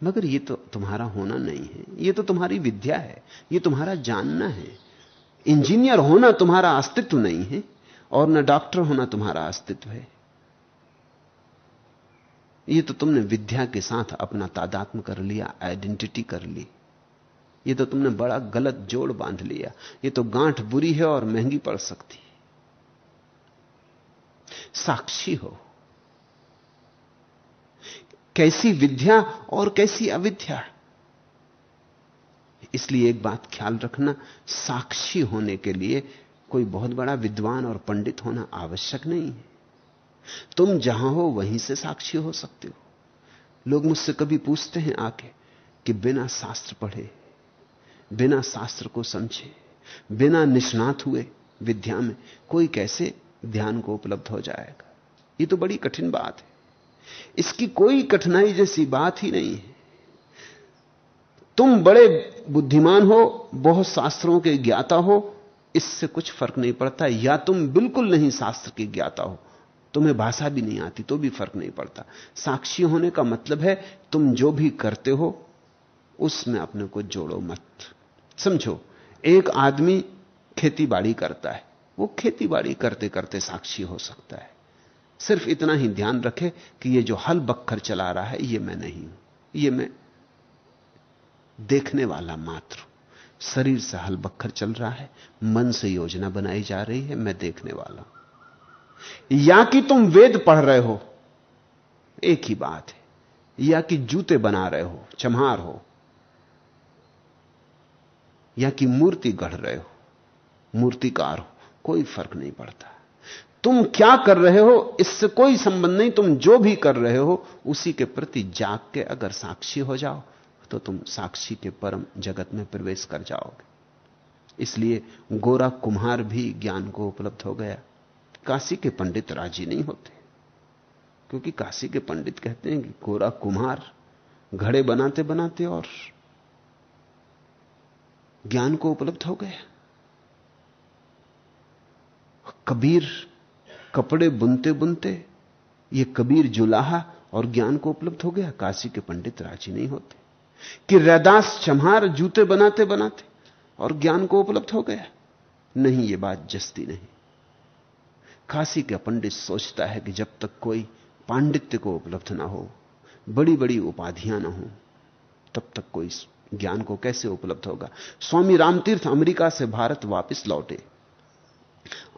[SPEAKER 3] मगर ये तो तुम्हारा होना नहीं है। ये तो तुम्हारी विद्या है। ये तुम्हारा जानना है। इंजीनियर होना तुम्हारा अस्तित्व नहीं है, और न डॉक्टर होना तुम्हारा अस्तित्व है। ये तो तुमने विद्या के साथ अपना तादात्म कर लिया आइडेंटिटी कर ली। ये तो तुमने बड़ा गलत जोड़ बाँध लिया। ये तो गांठ बुरी है और महँगी पड़ सकती है। साक्षी हो। कैसी विद्या और कैसी अविद्या? इसलिए एक बात ख्याल रखना, साक्षी होने के लिए कोई बहुत बड़ा विद्वान और पंडित होना आवश्यक नहीं है। तुम जहाँ हो वहीं से साक्षी हो सकते हो। लोग मुझसे कभी पूछते हैं आके कि बिना शास्त्र पढ़े, बिना शास्त्र को समझे, बिना निष्णात हुए विद्या में कोई कैसे ध्यान को उपलब्ध हो जाएगा? ये तो बड़ी कठिन बात है। इसकी कोई कठिनाई जैसी बात ही नहीं है। तुम बड़े बुद्धिमान हो, बहुत शास्त्रों के ज्ञाता हो, इससे कुछ फ़र्क नहीं पड़ता। या तुम बिल्कुल नहीं शास्त्र के ज्ञाता हो। तुम्हें भाषा भी नहीं आती तो भी फ़र्क नहीं पड़ता। साक्षी होने का मतलब है, तुम जो भी करते हो, उसमें अपने को जोड़ो मत। समझो, एक आदमी खेती बाड़ी करता है, वो खेती बाड़ी करते करते साक्षी हो सकता है। सिर्फ़ इतना ही ध्यान रखे कि ये जो हल बक्खर चला रहा है, ये मैं नहीं हूँ, ये मैं देखने वाला मात्र शरीर से हल बक्खर चल रहा है, मन से योजना बनाई जा रही है, मैं देखने वाला हूँ। या कि तुम वेद पढ़ रहे हो। एक ही बात है। या कि जूते बना रहे हो, चम्हार हो। या कि मूर्ति गढ़ रहे हो, मूर्तिकार हो, कोई फ़र्क नहीं पड़ता। तुम क्या कर रहे हो, इससे कोई संबंध नहीं। तुम जो भी कर रहे हो, उसी के प्रति जाग के अगर साक्षी हो जाओ तो तुम साक्षी के परम जगत में प्रवेश कर जाओगे। इसलिए गोरा कुम्हार भी ज्ञान को उपलब्ध हो गया। काशी के पंडित राज़ी नहीं होते। क्योंकि काशी के पंडित कहते हैं कि कोरा कुम्हार घड़े बनाते बनाते और ज्ञान को उपलब्ध हो गया। कबीर कपड़े बुनते बुनते ये कबीर जुलाहा और ज्ञान को उपलब्ध हो गया, काशी के पंडित राज़ी नहीं होते। कि रैदास चम्हार जूते बनाते बनाते और ज्ञान को उपलब्ध हो गया। नहीं, ये बात जस्ती नहीं। काशी का पंडित सोचता है कि जब तक कोई पांडित्य को उपलब्ध ना हो बड़ी बड़ी उपाधियाँ ना हो, तब तक कोई ज्ञान को कैसे उपलब्ध होगा? स्वामी रामतीर्थ अमेरिका से भारत वापस लौटे।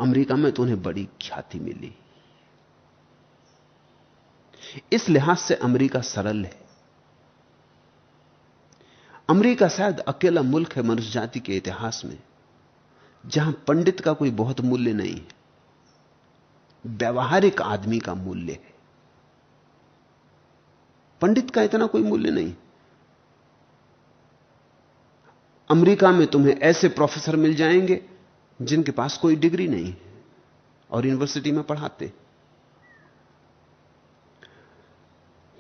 [SPEAKER 3] अमेरिका में तो उन्हें बड़ी ख्याति मिली। इस लिहाज से अमेरिका सरल है। अमेरिका शायद अकेला मुल्क है मनुष्य जाति के इतिहास में, जहाँ पंडित का कोई बहुत मूल्य नहीं है। व्यवहारिक आदमी का मूल्य है। पंडित का इतना कोई मूल्य नहीं। अमेरिका में तुम्हें ऐसे प्रोफेसर मिल जाएँगे जिनके पास कोई डिग्री नहीं और यूनिवर्सिटी में पढ़ाते।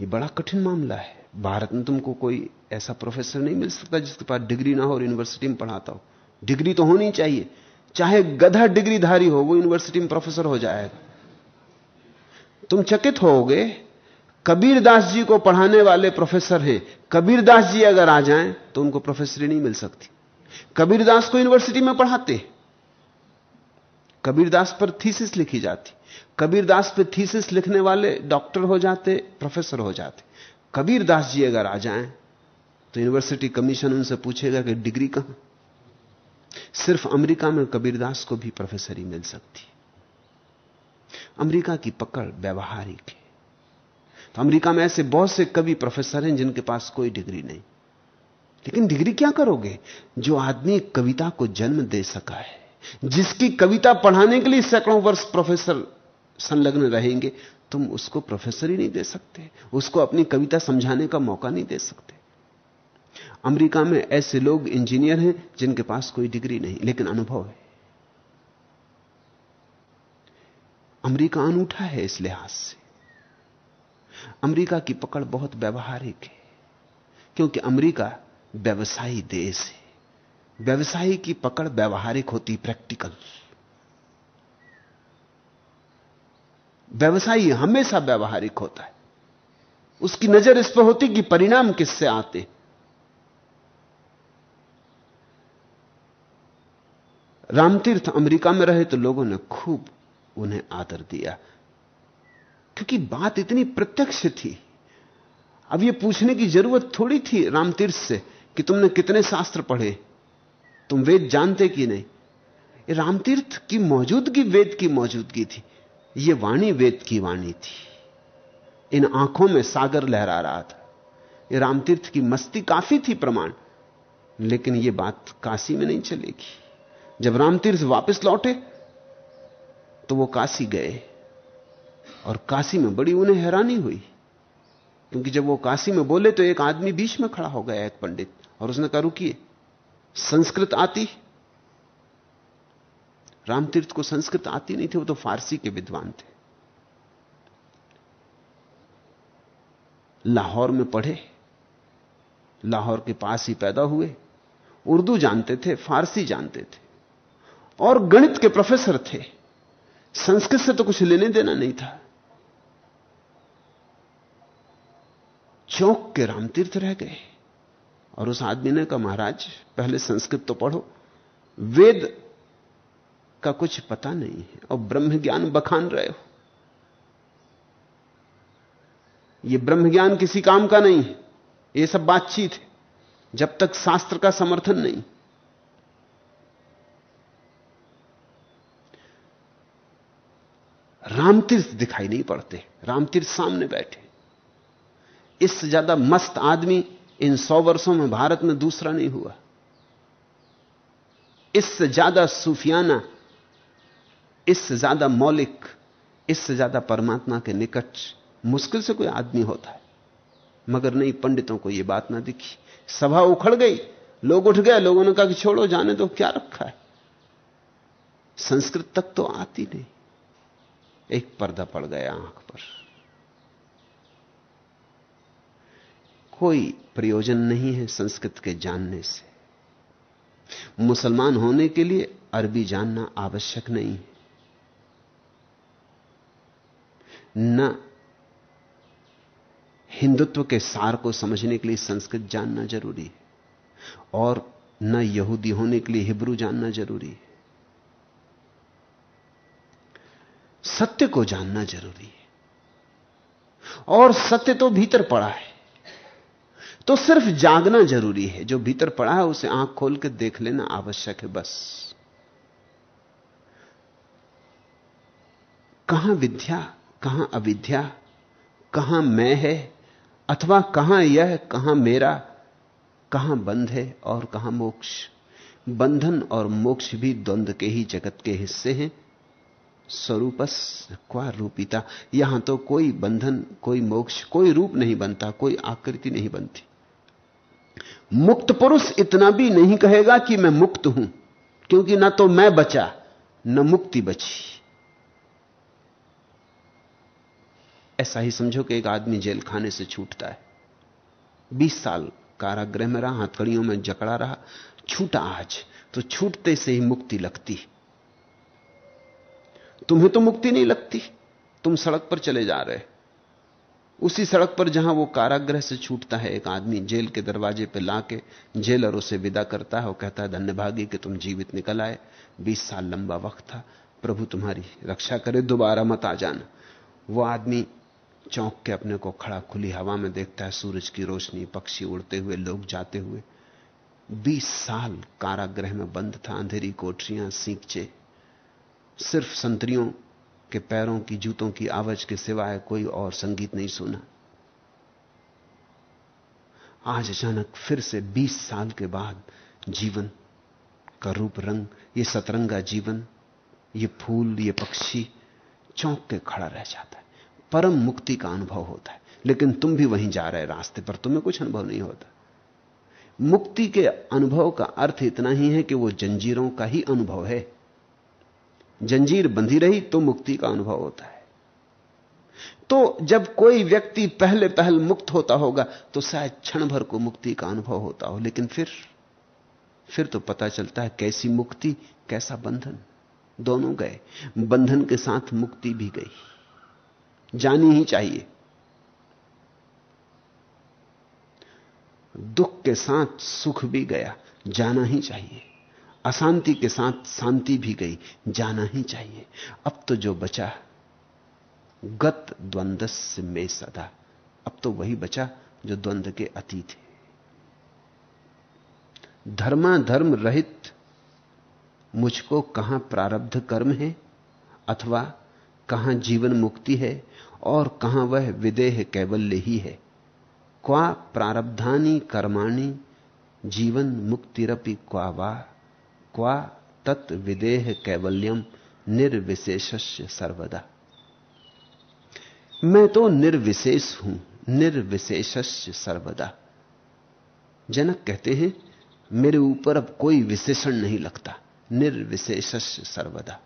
[SPEAKER 3] ये बड़ा कठिन मामला है। भारत में तुमको कोई ऐसा प्रोफेसर नहीं मिल सकता जिसके पास डिग्री ना हो और यूनिवर्सिटी में पढ़ाता हो। डिग्री तो होनी चाहिए। चाहे गधा डिग्रीधारी हो, वो यूनिवर्सिटी में प्रोफेसर हो जाएगा। तुम चकित होगे कबीरदास जी को पढ़ाने वाले प्रोफेसर हैं। कबीरदास जी अगर आ जाएँ तो उनको प्रोफेसरी नहीं मिल सकती। कबीरदास को यूनिवर्सिटी में पढ़ाते। कबीरदास पर थीसिस लिखी जाती। कबीरदास पर थीसिस लिखने वाले डॉक्टर हो जाते प्रोफेसर हो जाते। कबीरदास जी अगर आ जाएँ तो यूनिवर्सिटी कमीशन उनसे पूछेगा कि डिग्री कहाँ? सिर्फ़ अमेरिका में कबीरदास को भी प्रोफेसरी मिल सकती। अमेरिका की पकड़ व्यवहारिक है। तो अमेरिका में ऐसे बहुत से कवि प्रोफेसर हैं जिनके पास कोई डिग्री नहीं। लेकिन डिग्री क्या करोगे? जो आदमी कविता को जन्म दे सका है। जिसकी कविता पढ़ाने के लिए सैकड़ों वर्ष प्रोफेसर संलग्न रहेंगे, तुम उसको प्रोफेसर ही नहीं दे सकते। उसको अपनी कविता समझाने का मौका नहीं दे सकते। अमेरिका में ऐसे लोग इंजीनियर हैं जिनके पास कोई डिग्री नहीं, लेकिन अनुभव है। अमेरिका अनूठा है इस लिहाज से। अमेरिका की पकड़ बहुत व्यवहारिक है, क्योंकि अमेरिका व्यवसायी देश है। व्यवसायी की पकड़ व्यवहारिक होती प्रैक्टिकल। व्यवसायी हमेशा व्यवहारिक होता है। उसकी नज़र इस पर होती कि परिणाम किससे आते रामतीर्थ अमेरिका में रहे तो लोगों ने खूब उन्हें आदर दिया। क्योंकि बात इतनी प्रत्यक्ष थी। अब यह पूछने की ज़रूरत थोड़ी थी रामतीर्थ से कि तुमने कितने शास्त्र पढ़े? तुम वेद जानते कि नहीं? रामतीर्थ की मौजूदगी वेद की मौजूदगी थी। यह वाणी वेद की वाणी थी। इन आँखों में सागर लहरा रहा था। ये रामतीर्थ की मस्ती काफ़ी थी प्रमाण, लेकिन यह बात काशी में नहीं चलेगी। जब रामतीर्थ वापस लौटे तो वो काशी गए। और काशी में बड़ी उन्हें हैरानी हुई, क्योंकि जब वो काशी में बोले तो एक आदमी बीच में खड़ा हो गया, एक पंडित, और उसने कहा, रुकिए, संस्कृत आती रामतीर्थ को संस्कृत आती नहीं थी, वो तो फारसी के विद्वान थे। लाहौर में पढ़े, लाहौर के पास ही पैदा हुए, उर्दू जानते थे, फारसी जानते थे, और गणित के प्रोफेसर थे। संस्कृत से तो कुछ लेने देना नहीं था। चौक के रामतीर्थ रह गए। और उस आदमी ने कहा, महाराज, पहले संस्कृत तो पढ़ो। वेद का कुछ पता नहीं है, और ब्रह्म ज्ञान बखान रहे हो। यह ब्रह्म ज्ञान किसी काम का नहीं है यह सब बातचीत है। जब तक शास्त्र का समर्थन नहीं रामतीर्थ दिखाई नहीं पड़ते, रामतीर्थ सामने बैठे। इससे ज़्यादा मस्त आदमी इन सौ वर्षों में भारत में दूसरा नहीं हुआ। इससे ज़्यादा सूफियाना इससे ज़्यादा मौलिक इससे ज़्यादा परमात्मा के निकट मुश्किल से कोई आदमी होता है। मगर नहीं, पंडितों को यह बात ना दिखी। सभा उखड़ गई, लोग उठ गए, लोगों ने कहा कि छोड़ो, जाने तो क्या रखा है? संस्कृत तक तो आती नहीं। एक पर्दा पड़ गया आँख पर। कोई प्रयोजन नहीं है संस्कृत के जानने से। मुसलमान होने के लिए अरबी जानना आवश्यक नहीं है। न हिंदुत्व के सार को समझने के लिए संस्कृत जानना ज़रूरी है और न यहूदी होने के लिए हिब्रू जानना ज़रूरी है। सत्य को जानना ज़रूरी है। और सत्य तो भीतर पड़ा है। तो सिर्फ़ जागना ज़रूरी है। जो भीतर पड़ा है, उसे आँख खोल के देख लेना आवश्यक है बस। कहाँ विद्या, कहाँ अविद्या, कहाँ मैं है, अथवा कहाँ यह कहाँ मेरा, कहाँ बंध है और कहाँ मोक्ष। बंधन और मोक्ष भी द्वंद्व के ही जगत के हिस्से हैं। स्वरूपस क्वा रूपिता। यहाँ तो कोई बंधन, कोई मोक्ष, कोई रूप नहीं बनता, कोई आकृति नहीं बनती। मुक्त पुरुष इतना भी नहीं कहेगा कि मैं मुक्त हूँ, क्योंकि ना तो मैं बचा, न मुक्ति बची। ऐसा ही समझो कि एक आदमी जेल खाने से छूटता है। बीस साल कारागृह में रहा, हथकड़ियों में जकड़ा रहा, छूटा आज तो छूटते से ही मुक्ति लगती तुम्हें तो मुक्ति नहीं लगती। तुम सड़क पर चले जा रहे। उसी सड़क पर जहाँ वो कारागृह से छूटता है, एक आदमी जेल के दरवाजे पर लाके जेलर उसे विदा करता है और कहता है, धन्यभागी कि तुम जीवित निकल आए। बीस साल लंबा वक्त था। प्रभु तुम्हारी रक्षा करे, दोबारा मत आ जाना। वो आदमी चौंक के अपने को खड़ा खुली हवा में देखता है, सूरज की रोशनी, पक्षी उड़ते हुए, लोग जाते हुए। बीस साल कारागृह में बंद था, अंधेरी कोठरियाँ, सींचे सिर्फ़ संतरियों के पैरों की, जूतों की आवाज़ के सिवाय कोई और संगीत नहीं सुना। आज अचानक फिर से 20 साल के बाद जीवन का रूप रंग, ये सतरंगा जीवन, ये फूल, ये पक्षी चौंक के खड़ा रह जाता है। परम मुक्ति का अनुभव होता है। लेकिन तुम भी वहीं जा रहे रास्ते पर, तुम्हें कुछ अनुभव नहीं होता। मुक्ति के अनुभव का अर्थ इतना ही है कि वो जंजीरों का ही अनुभव है। जंजीर बंधी रही तो मुक्ति का अनुभव होता है। तो जब कोई व्यक्ति पहले पहल मुक्त होता होगा तो शायद क्षण भर को मुक्ति का अनुभव होता हो, लेकिन फिर फिर तो पता चलता है कैसी मुक्ति, कैसा बंधन। दोनों गए, बंधन के साथ मुक्ति भी गई। जानी ही चाहिए। दुख के साथ सुख भी गया, जाना ही चाहिए। अशांति के साथ शांति भी गई, जाना ही चाहिए। अब तो जो बचा, गत द्वंद्व में सदा। अब तो वही बचा जो द्वंद्व के अतीत है। धर्मा धर्म रहित मुझको कहाँ प्रारब्ध कर्म है, अथवा कहाँ जीवन मुक्ति है, और कहाँ वह विदेह कैवल्य ही है? क्वा प्रारब्धानी कर्माणी, जीवन मुक्तिरपि क्वा वा? क्वा तत् विदेह कैवल्यम निर्विशेष सर्वदा। मैं तो निर्विशेष हूँ निर्विशेष सर्वदा। जनक कहते हैं, मेरे ऊपर अब कोई विशेषण नहीं लगता निर्विशेष सर्वदा।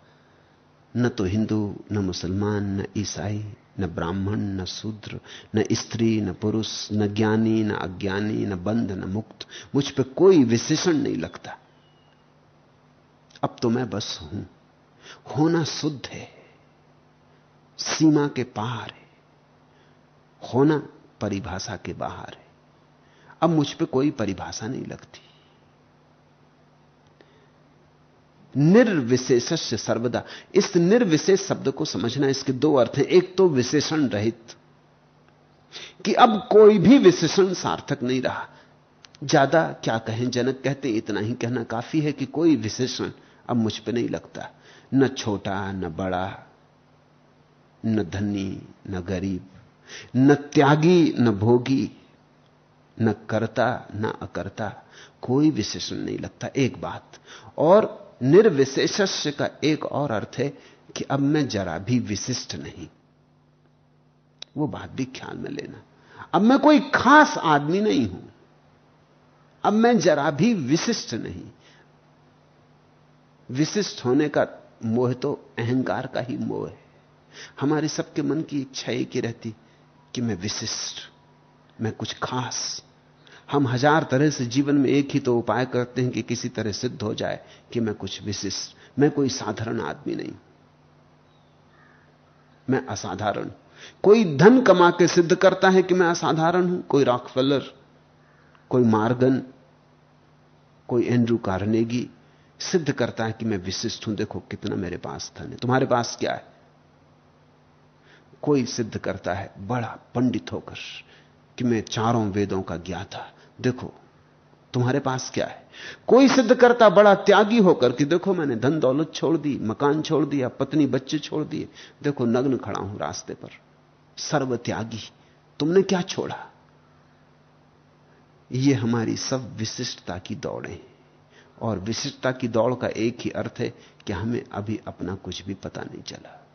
[SPEAKER 3] न तो हिंदू, न मुसलमान, न ईसाई, न ब्राह्मण, न शूद्र, न स्त्री, न पुरुष, न ज्ञानी, न अज्ञानी, न बंध न मुक्त। मुझ पे कोई विशेषण नहीं लगता। अब तो मैं बस हूँ। होना शुद्ध है। सीमा के पार है। होना परिभाषा के बाहर है। अब मुझ पे कोई परिभाषा नहीं लगती। निर्विशेष सर्वदा। इस निर्विशेष शब्द को समझना इसके दो अर्थ हैं। एक तो विशेषण रहित, कि अब कोई भी विशेषण सार्थक नहीं रहा। ज़्यादा क्या कहें, जनक कहते इतना ही कहना काफ़ी है कि कोई विशेषण अब मुझ पे नहीं लगता। न छोटा, न बड़ा, न धनी, न गरीब, न त्यागी, न भोगी, न करता, न अकर्ता, कोई विशेषण नहीं लगता, एक बात। और निर्विशेष का एक और अर्थ है कि अब मैं जरा भी विशिष्ट नहीं। वो बात भी ख्याल में लेना। अब मैं कोई खास आदमी नहीं हूँ। अब मैं जरा भी विशिष्ट नहीं। विशिष्ट होने का मोह तो अहंकार का ही मोह है। हमारे सबके मन की इच्छा एक ही रहती कि मैं विशिष्ट, मैं कुछ खास। हम हज़ार तरह से जीवन में एक ही तो उपाय करते हैं कि किसी तरह सिद्ध हो जाए कि मैं कुछ विशिष्ट, मैं कोई साधारण आदमी नहीं। मैं असाधारण। कोई धन कमा के सिद्ध करता है कि मैं असाधारण हूँ? कोई रॉकफेलर कोई मार्गन कोई एंड्रू कार्नेगी सिद्ध करता है कि मैं विशिष्ट हूँ, देखो कितना मेरे पास धन है। तुम्हारे पास क्या है? कोई सिद्ध करता है, बड़ा पंडित होकर कि मैं चारों वेदों का ज्ञाता। देखो, तुम्हारे पास क्या है? कोई सिद्ध करता, बड़ा त्यागी होकर कि देखो मैंने धन दौलत छोड़ दी, मकान छोड़ दिया, पत्नी, बच्चे छोड़ दिए। देखो, नग्न खड़ा हूँ रास्ते पर। सर्व त्यागी, तुमने क्या छोड़ा? ये हमारी सब विशिष्टता की दौड़े। हैं और विशिष्टता की दौड़ का एक ही अर्थ है कि हमें अभी अपना कुछ भी पता नहीं चला।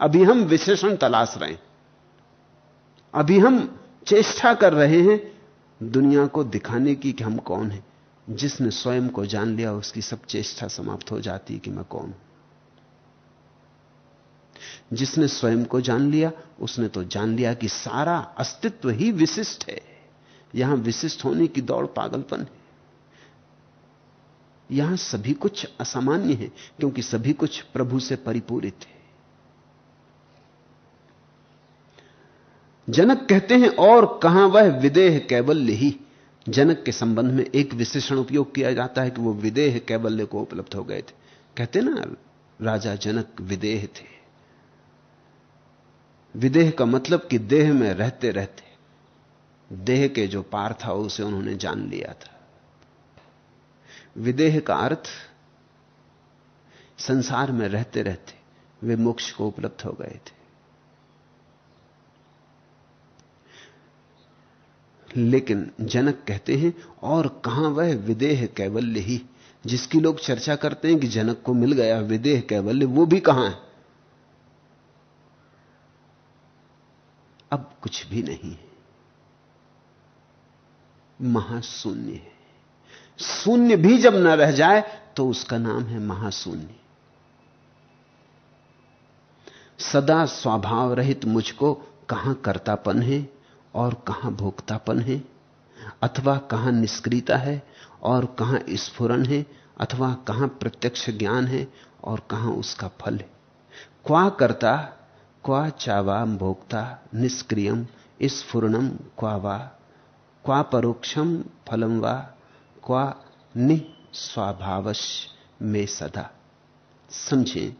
[SPEAKER 3] अभी हम विशेषण तलाश रहे हैं। अभी हम चेष्टा कर रहे हैं दुनिया को दिखाने की कि हम कौन हैं। जिसने स्वयं को जान लिया, उसकी सब चेष्टा समाप्त हो जाती है कि मैं कौन हूँ। जिसने स्वयं को जान लिया, उसने तो जान लिया कि सारा अस्तित्व ही विशिष्ट है। यहाँ विशिष्ट होने की दौड़ पागलपन है। यहाँ सभी कुछ असामान्य है, क्योंकि सभी कुछ प्रभु से परिपूरित है। जनक कहते हैं, और कहाँ वह विदेह कैवल्य ही? जनक के संबंध में एक विशेषण उपयोग किया जाता है कि वो विदेह कैवल्य को उपलब्ध हो गए थे। कहते ना, राजा जनक विदेह थे। विदेह का मतलब कि देह में रहते रहते देह के जो पार था उसे उन्होंने जान लिया था। विदेह का अर्थ, संसार में रहते रहते वे मोक्ष को उपलब्ध हो गए थे। लेकिन जनक कहते हैं, और कहाँ वह विदेह कैवल्य ही? जिसकी लोग चर्चा करते हैं कि जनक को मिल गया विदेह कैवल्य, वो भी कहाँ है? अब कुछ भी नहीं है। महाशून्य है। शून्य भी जब न रह जाए तो उसका नाम है महाशून्य। सदा स्वभाव रहित मुझको कहाँ कर्तापन है और कहाँ भोक्तापन है? अथवा कहाँ निष्क्रियता है और कहाँ स्फुरन है? अथवा कहाँ प्रत्यक्ष ज्ञान है और कहाँ उसका फल है? क्वा करता, क्वा चावा भोक्ता, निष्क्रियम स्फुरणम क्वा वा, क्वा परोक्षम फलम वा क्वा निस्वभावश में सदा। समझें?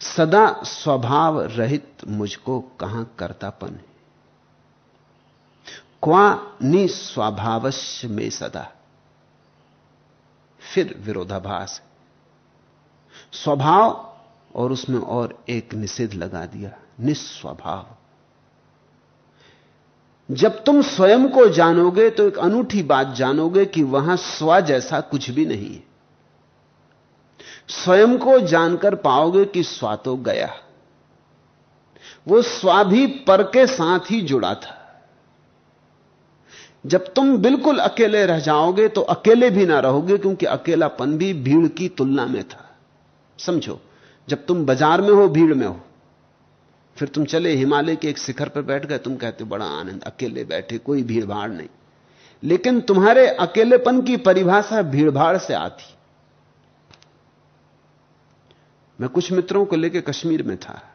[SPEAKER 3] सदा स्वभाव रहित मुझको कहाँ करतापन है? क्वा निस्वभावश में सदा। फिर विरोधाभास। स्वभाव और उसमें और एक निषेध लगा दिया, निस्वभाव। जब तुम स्वयं को जानोगे तो एक अनूठी बात जानोगे कि वहाँ स्व जैसा कुछ भी नहीं है। स्वयं को जानकर पाओगे कि स्वा तो गया। वो स्वा भी पर के साथ ही जुड़ा था। जब तुम बिल्कुल अकेले रह जाओगे तो अकेले भी ना रहोगे क्योंकि अकेलापन भी भीड़ की तुलना में था। समझो, जब तुम बाज़ार में हो, भीड़ में हो फिर तुम चले हिमालय के एक शिखर पर बैठ गए, तुम कहते बड़ा आनंद, अकेले बैठे, कोई भीड़भाड़ नहीं। लेकिन तुम्हारे अकेलेपन की परिभाषा भीड़भाड़ से आती। मैं कुछ मित्रों को लेकर कश्मीर में था।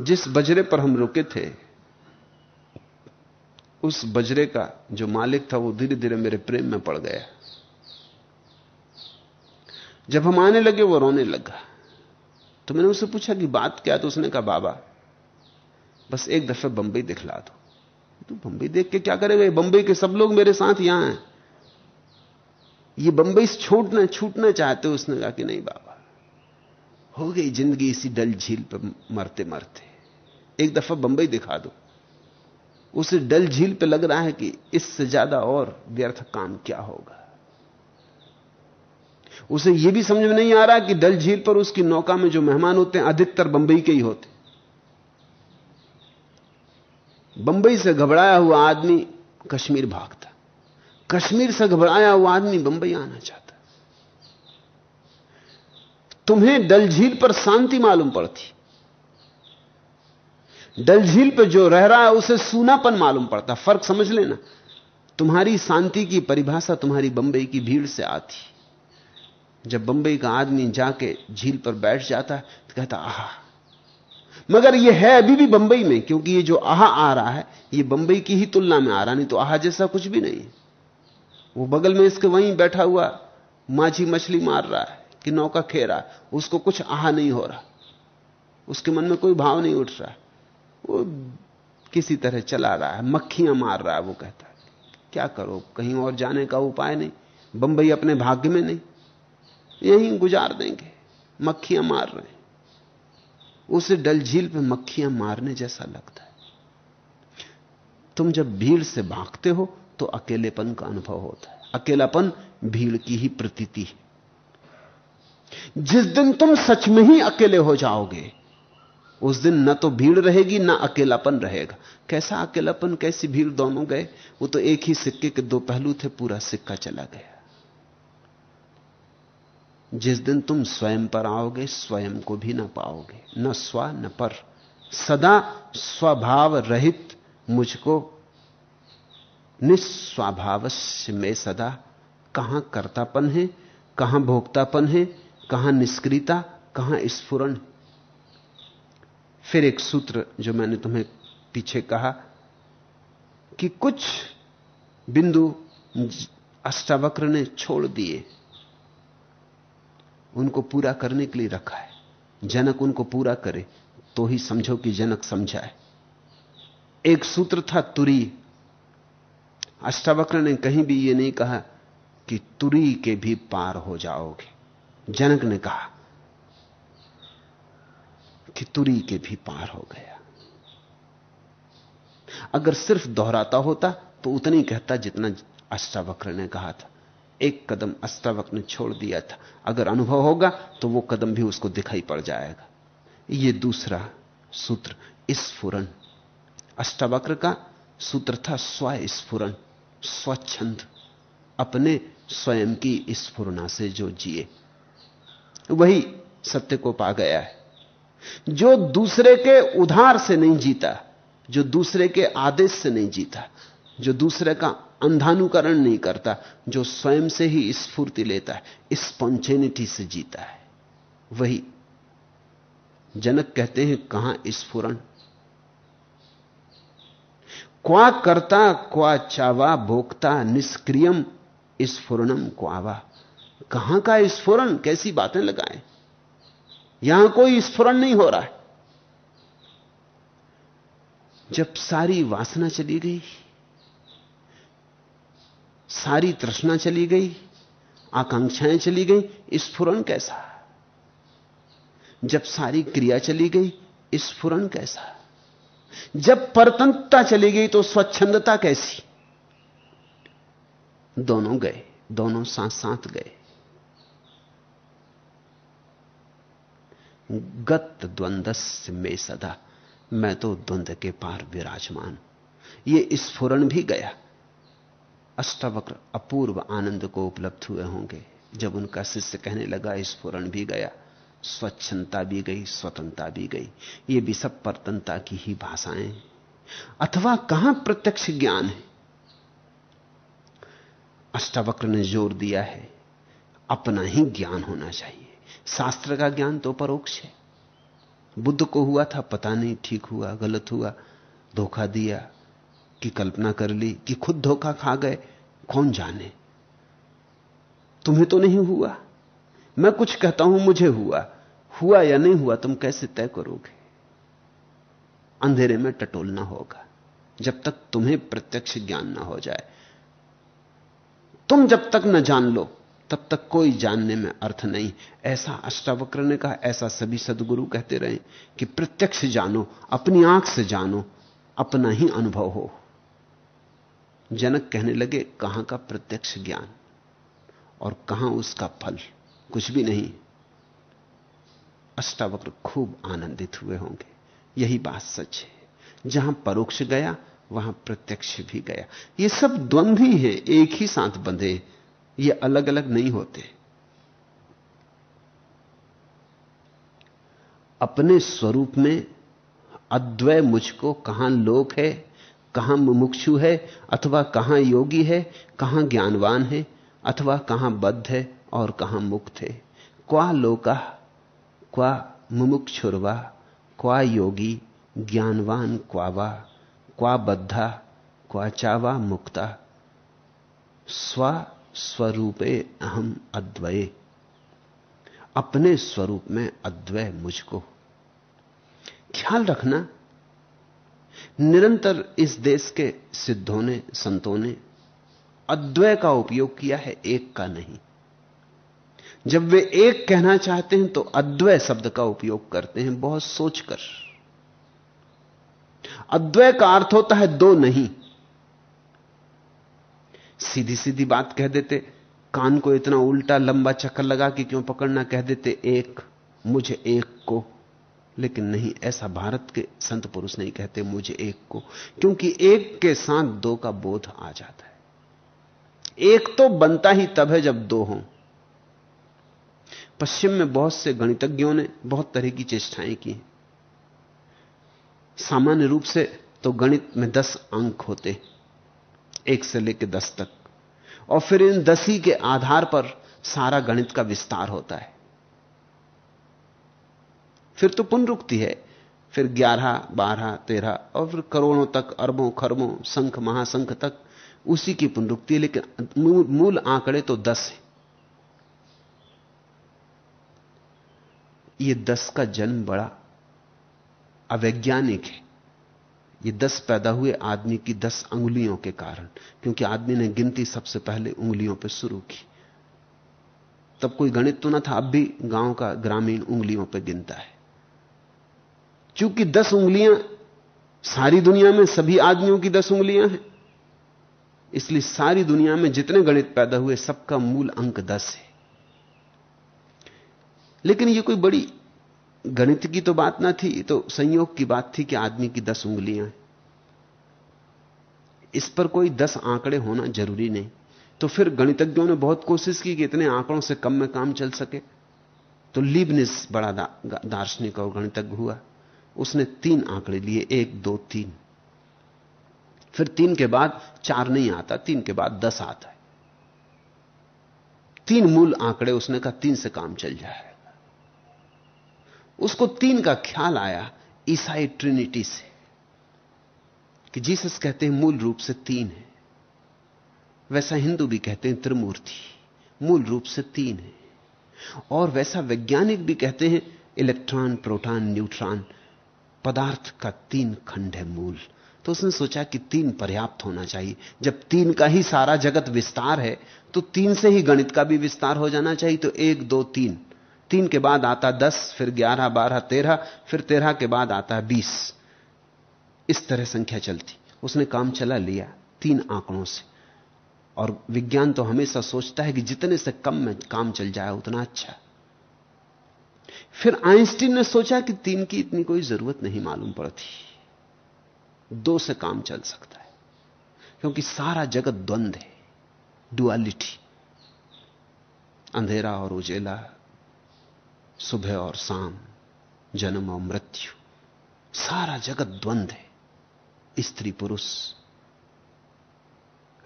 [SPEAKER 3] जिस बजरे पर हम रुके थे, उस बजरे का जो मालिक था, वो धीरे धीरे मेरे प्रेम में पड़ गया। जब हम आने लगे, वो रोने लगा। तो मैंने उससे पूछा कि बात क्या तो उसने कहा, बाबा, बस एक दफे बंबई दिखला दो। तू तो बंबई देख के क्या करेगा बंबई के सब लोग मेरे साथ यहाँ हैं। ये बंबई से छूटना छूटना चाहते उसने कहा कि नहीं बाबा। हो गई ज़िंदगी इसी डल झील पर मरते मरते। एक दफ़ा बंबई दिखा दो। उसे डल झील पे लग रहा है कि इससे ज़्यादा और व्यर्थ काम क्या होगा? उसे यह भी समझ में नहीं आ रहा कि डल झील पर उसकी नौका में जो मेहमान होते हैं अधिकतर बंबई के ही होते बंबई से घबराया हुआ आदमी कश्मीर भागता। कश्मीर से घबराया हुआ आदमी बंबई आना चाहता। तुम्हें डल झील पर शांति मालूम पड़ती। डल झील पर जो रह रहा है, उसे सूनापन मालूम पड़ता। फ़र्क समझ लेना। तुम्हारी शांति की परिभाषा तुम्हारी बंबई की भीड़ से आती। जब बंबई का आदमी जाके झील पर बैठ जाता है तो कहता, आहा। मगर यह है अभी भी बंबई में, क्योंकि ये जो आहा आ रहा है, ये बंबई की ही तुलना में आ रहा नहीं तो आहा जैसा कुछ भी नहीं। वो बगल में इसके वहीं बैठा हुआ माझी मछली मार रहा है, कि नौका खेरा, उसको कुछ आहा नहीं हो रहा। उसके मन में कोई भाव नहीं उठ रहा। वो किसी तरह चला रहा है, मक्खियाँ मार रहा है, वो कहता है, क्या करो, कहीं और जाने का उपाय नहीं। बंबई अपने भाग्य में नहीं। यहीं गुजार देंगे। मक्खियाँ मार रहे हैं। उसे डल झील पे मक्खियाँ मारने जैसा लगता है। तुम जब भीड़ से भागते हो तो अकेलेपन का अनुभव होता है। अकेलापन भीड़ की ही प्रतीति है। जिस दिन तुम सच में ही अकेले हो जाओगे, उस दिन न तो भीड़ रहेगी, ना अकेलापन रहेगा। कैसा अकेलापन, कैसी भीड़ दोनों गए? वो तो एक ही सिक्के के दो पहलू थे, पूरा सिक्का चला गया। जिस दिन तुम स्वयं पर आओगे, स्वयं को भी ना पाओगे। न स्व, न पर। सदा स्वभाव रहित मुझको निस्वभावस्य में सदा कहाँ कर्तापन है, कहाँ भोक्तापन है, कहाँ निष्क्रियता, कहाँ स्फुरन। फिर एक सूत्र जो मैंने तुम्हें पीछे कहा कि कुछ बिंदु अष्टावक्र ने छोड़ दिए। उनको पूरा करने के लिए रखा है। जनक उनको पूरा करे तो ही समझो कि जनक समझाए एक सूत्र था तुरी। अष्टावक्र ने कहीं भी यह नहीं कहा कि तुरी के भी पार हो जाओगे। जनक ने कहा कि तुरी के भी पार हो गया। अगर सिर्फ़ दोहराता होता तो उतना कहता जितना अष्टावक्र ने कहा था। एक कदम अष्टावक्र ने छोड़ दिया था। अगर अनुभव होगा तो वो कदम भी उसको दिखाई पड़ जाएगा। ये दूसरा सूत्र, स्फुरन। अष्टावक्र का सूत्र था स्व स्फुरन स्वच्छंद। अपने स्वयं की स्फुरना से जो जिए, वही सत्य को पा गया है। जो दूसरे के उधार से नहीं जीता, जो दूसरे के आदेश से नहीं जीता जो दूसरे का अंधानुकरण नहीं करता, जो स्वयं से ही स्फूर्ति लेता है स्पॉन्चेनिटी से जीता है। वही जनक कहते हैं, कहाँ स्फुरन क्वा करता, क्वा चावा, भोक्ता, निष्क्रियम स्फुरनम क्वावा। कहाँ का स्फुरन कैसी बातें लगाएँ? यहाँ कोई स्फुरन नहीं हो रहा है। जब सारी वासना चली गई सारी तृष्णा चली गई, आकांक्षाएँ चली गई, स्फुरन कैसा? जब सारी क्रिया चली गई, स्फुरन कैसा? जब परतंत्रता चली गई तो स्वच्छंदता कैसी? दोनों गए, दोनों साथ साथ गए। गत द्वंदस में सदा, मैं तो द्वंद के पार विराजमान ये स्फुरन भी गया। अष्टावक्र अपूर्व आनंद को उपलब्ध हुए होंगे। जब उनका शिष्य कहने लगा स्फुरन भी गया, स्वच्छता भी गई, स्वतंत्रता भी गई, ये भी सब परतनता की ही भाषाएँ अथवा कहाँ प्रत्यक्ष ज्ञान है? अष्टावक्र ने ज़ोर दिया है, अपना ही ज्ञान होना चाहिए। शास्त्र का ज्ञान तो परोक्ष है। बुद्ध को हुआ था, पता नहीं, ठीक हुआ, गलत हुआ, धोखा दिया कि कल्पना कर ली कि खुद धोखा खा गए, कौन जाने? तुम्हें तो नहीं हुआ। मैं कुछ कहता हूँ, मुझे हुआ। हुआ या नहीं हुआ, तुम कैसे तय करोगे? अंधेरे में टटोलना होगा, जब तक तुम्हें प्रत्यक्ष ज्ञान ना हो जाए। तुम जब तक न जान लो, तब तक कोई जानने में अर्थ नहीं। ऐसा अष्टावक्र ने कहा, ऐसा सभी सदगुरु कहते रहे कि प्रत्यक्ष जानो, अपनी आँख से जानो, अपना ही अनुभव हो। जनक कहने लगे, कहाँ का प्रत्यक्ष ज्ञान और कहाँ उसका फल? कुछ भी नहीं। अष्टावक्र खूब आनंदित हुए होंगे। यही बात सच है। जहाँ परोक्ष गया, वहाँ प्रत्यक्ष भी गया। ये सब द्वंद्व ही है। एक ही साथ बंधे। ये अलग अलग नहीं होते। अपने स्वरूप में अद्वय मुझको कहाँ लोक है कहाँ मुमुक्षु है अथवा कहाँ योगी है, कहाँ ज्ञानवान है, अथवा कहाँ बद्ध है और कहाँ मुक्त है। क्वा लोका, क्वा मुमुक्षुरवा, क्वा योगी, ज्ञानवान क्वावा, क्वा बद्धा, क्वा चावा मुक्ता। स्वा स्वरूपे अहम अद्वय। अपने स्वरूप में अद्वय मुझको। ख्याल रखना निरंतर इस देश के सिद्धों ने, संतों ने अद्वय का उपयोग किया है, एक का नहीं। जब वे एक कहना चाहते हैं तो अद्वय शब्द का उपयोग करते हैं, बहुत सोचकर। अद्वय का अर्थ होता है दो नहीं। सीधी सीधी बात कह देते, कान को इतना उल्टा लंबा चक्कर लगा कि क्यों पकड़ना, कह देते, एक, मुझे एक को। लेकिन नहीं, ऐसा भारत के संत पुरुष नहीं कहते मुझे एक को, क्योंकि एक के साथ दो का बोध आ जाता है। एक तो बनता ही तब है जब दो हों। पश्चिम में बहुत से गणितज्ञों ने बहुत तरह की चेष्टाएँ की। सामान्य रूप से तो गणित में दस अंक होते, एक से लेकर दस तक। और फिर इन दसी के आधार पर सारा गणित का विस्तार होता है। फिर तो पुनरुक्ति है। फिर ग्यारह, बारह, तेरह और फिर करोड़ों तक, अरबों, खरबों, संख, महासंख तक उसी की पुनरुक्ति है, लेकिन मूल आंकड़े तो दस है। ये दस का जन्म बड़ा अवैज्ञानिक है। ये दस पैदा हुए आदमी की दस अंगुलियों के कारण, क्योंकि आदमी ने गिनती सबसे पहले उंगलियों पर शुरू की। तब कोई गणित तो ना था, अब भी गाँव का ग्रामीण उंगलियों पर गिनता है। क्योंकि दस उंगलियाँ सारी दुनिया में सभी आदमियों की दस उंगलियाँ हैं इसलिए सारी दुनिया में जितने गणित पैदा हुए सबका मूल अंक दस है। लेकिन यह कोई बड़ी गणित की तो बात ना थी तो संयोग की बात थी कि आदमी की दस उंगलियाँ हैं। इस पर कोई दस आंकड़े होना ज़रूरी नहीं। तो फिर गणितज्ञों ने बहुत कोशिश की कि इतने आंकड़ों से कम में काम चल सके। तो लीबनिस बड़ा दा, दार्शनिक और गणितज्ञ हुआ। उसने तीन आंकड़े लिए, एक, दो, तीन। फिर तीन के बाद चार नहीं आता, तीन के बाद दस आता है। तीन मूल आंकड़े उसने कहा, तीन से काम चल जाएगा। उसको तीन का ख्याल आया ईसाई ट्रिनिटी से, कि जीसस कहते हैं मूल रूप से तीन है। वैसा हिंदू भी कहते हैं त्रिमूर्ति, मूल रूप से तीन है। और वैसा वैज्ञानिक भी कहते हैं इलेक्ट्रॉन, प्रोटॉन, न्यूट्रॉन पदार्थ का तीन खंड है मूल। तो उसने सोचा कि तीन पर्याप्त होना चाहिए। जब तीन का ही सारा जगत विस्तार है तो तीन से ही गणित का भी विस्तार हो जाना चाहिए। तो एक, दो, तीन। तीन के बाद आता दस, फिर ग्यारह, बारह, तेरह, फिर तेरह के बाद आता बीस। इस तरह संख्या चलती। उसने काम चला लिया तीन आंकड़ों से। और विज्ञान तो हमेशा सोचता है कि जितने से कम में काम चल जाए, उतना अच्छा। फिर आइंस्टीन ने सोचा कि तीन की इतनी कोई ज़रूरत नहीं मालूम पड़ती। दो से काम चल सकता है, क्योंकि सारा जगत द्वंद है डुअलिटी अंधेरा और उजेला, सुबह और शाम, जन्म और मृत्यु, सारा जगत द्वंद है। स्त्री पुरुष,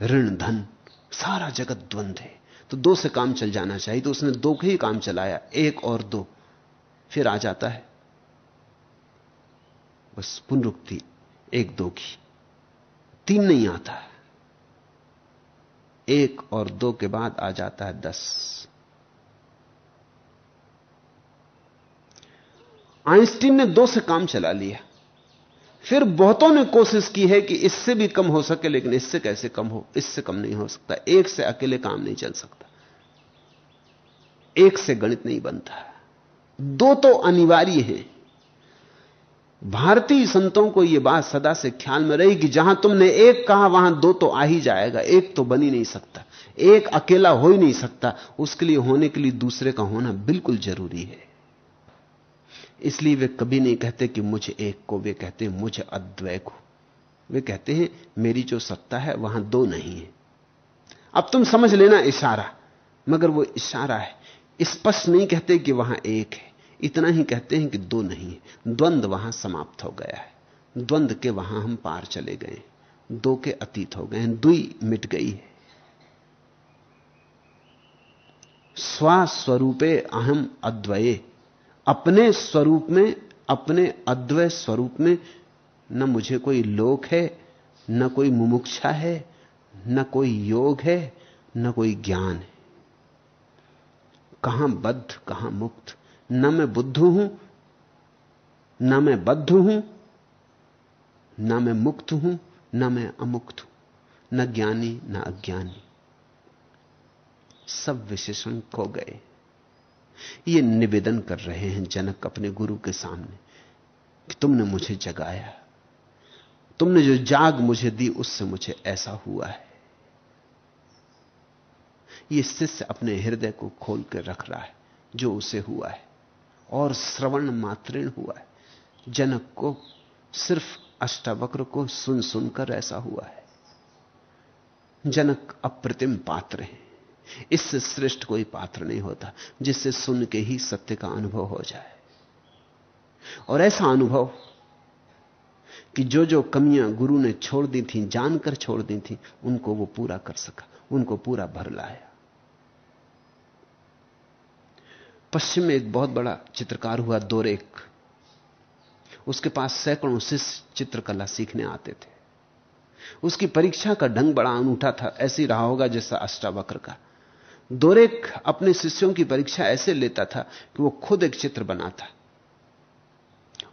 [SPEAKER 3] ऋण, धन, सारा जगत द्वंद है। तो दो से काम चल जाना चाहिए तो उसने दो के ही काम चलाया, एक और दो। फिर आ जाता है। बस पुनरुक्ति, एक दो की तीन नहीं आता। एक और दो के बाद आ जाता है दस। आइंस्टीन ने दो से काम चला लिया। फिर बहुतों ने कोशिश की है कि इससे भी कम हो सके, लेकिन इससे कैसे कम हो? इससे कम नहीं हो सकता। एक से अकेले काम नहीं चल सकता। एक से गणित नहीं बनता। दो तो अनिवार्य है। भारतीय संतों को यह बात सदा से ख्याल में रही कि जहाँ तुमने एक कहा, वहाँ दो तो आ ही जाएगा, एक तो बन नहीं सकता, एक अकेला हो ही नहीं सकता, उसके लिए होने के लिए दूसरे का होना बिल्कुल ज़रूरी है। इसलिए वे कभी नहीं कहते कि मुझे एक को, वे कहते हैं, मुझे अद्वय को। वे कहते हैं, मेरी जो सत्ता है, वहाँ दो नहीं है। अब तुम समझ लेना इशारा, मगर वो इशारा है, स्पष्ट नहीं कहते कि वहाँ एक है। इतना ही कहते हैं कि दो नहीं है द्वंद वहाँ समाप्त हो गया है। द्वंद के वहाँ हम पार चले गए दो के अतीत हो गए हैं, दुई मिट गई है। स्वस्वरूपे अहम अद्वये, अपने स्वरूप में, अपने अद्वय स्वरूप में न मुझे कोई लोक है, न कोई मुमुक्षा है, न कोई योग है, न कोई ज्ञान है। कहाँ बद्ध, कहाँ मुक्त न मैं बुद्ध हूँ, न मैं बद्ध हूँ, न मैं मुक्त हूँ, न मैं अमुक्त हूँ, न ज्ञानी, न अज्ञानी। सब विशेषण खो गए। ये निवेदन कर रहे हैं जनक अपने गुरु के सामने कि तुमने मुझे जगाया। तुमने जो जाग मुझे दी, उससे मुझे ऐसा हुआ है। ये शिष्य अपने हृदय को खोल कर रख रहा है, जो उसे हुआ है। और श्रवण मात्रण हुआ है। जनक को सिर्फ़ अष्टावक्र को सुन सुनकर ऐसा हुआ है। जनक अप्रतिम पात्र हैं। इससे श्रेष्ठ कोई पात्र नहीं होता, जिससे सुन के ही सत्य का अनुभव हो जाए। और ऐसा अनुभव कि जो जो कमियाँ गुरु ने छोड़ दी थी, जानकर छोड़ दी थी, उनको वो पूरा कर सका, उनको पूरा भर लाया। पश्चिम में एक बहुत बड़ा चित्रकार हुआ, दोरेक। उसके पास सैकड़ों शिष्य चित्रकला सीखने आते थे। उसकी परीक्षा का ढंग बड़ा अनूठा था, ऐसी रहा होगा जैसा अष्टावक्र का। दोरेक अपने शिष्यों की परीक्षा ऐसे लेता था कि वो खुद एक चित्र बनाता।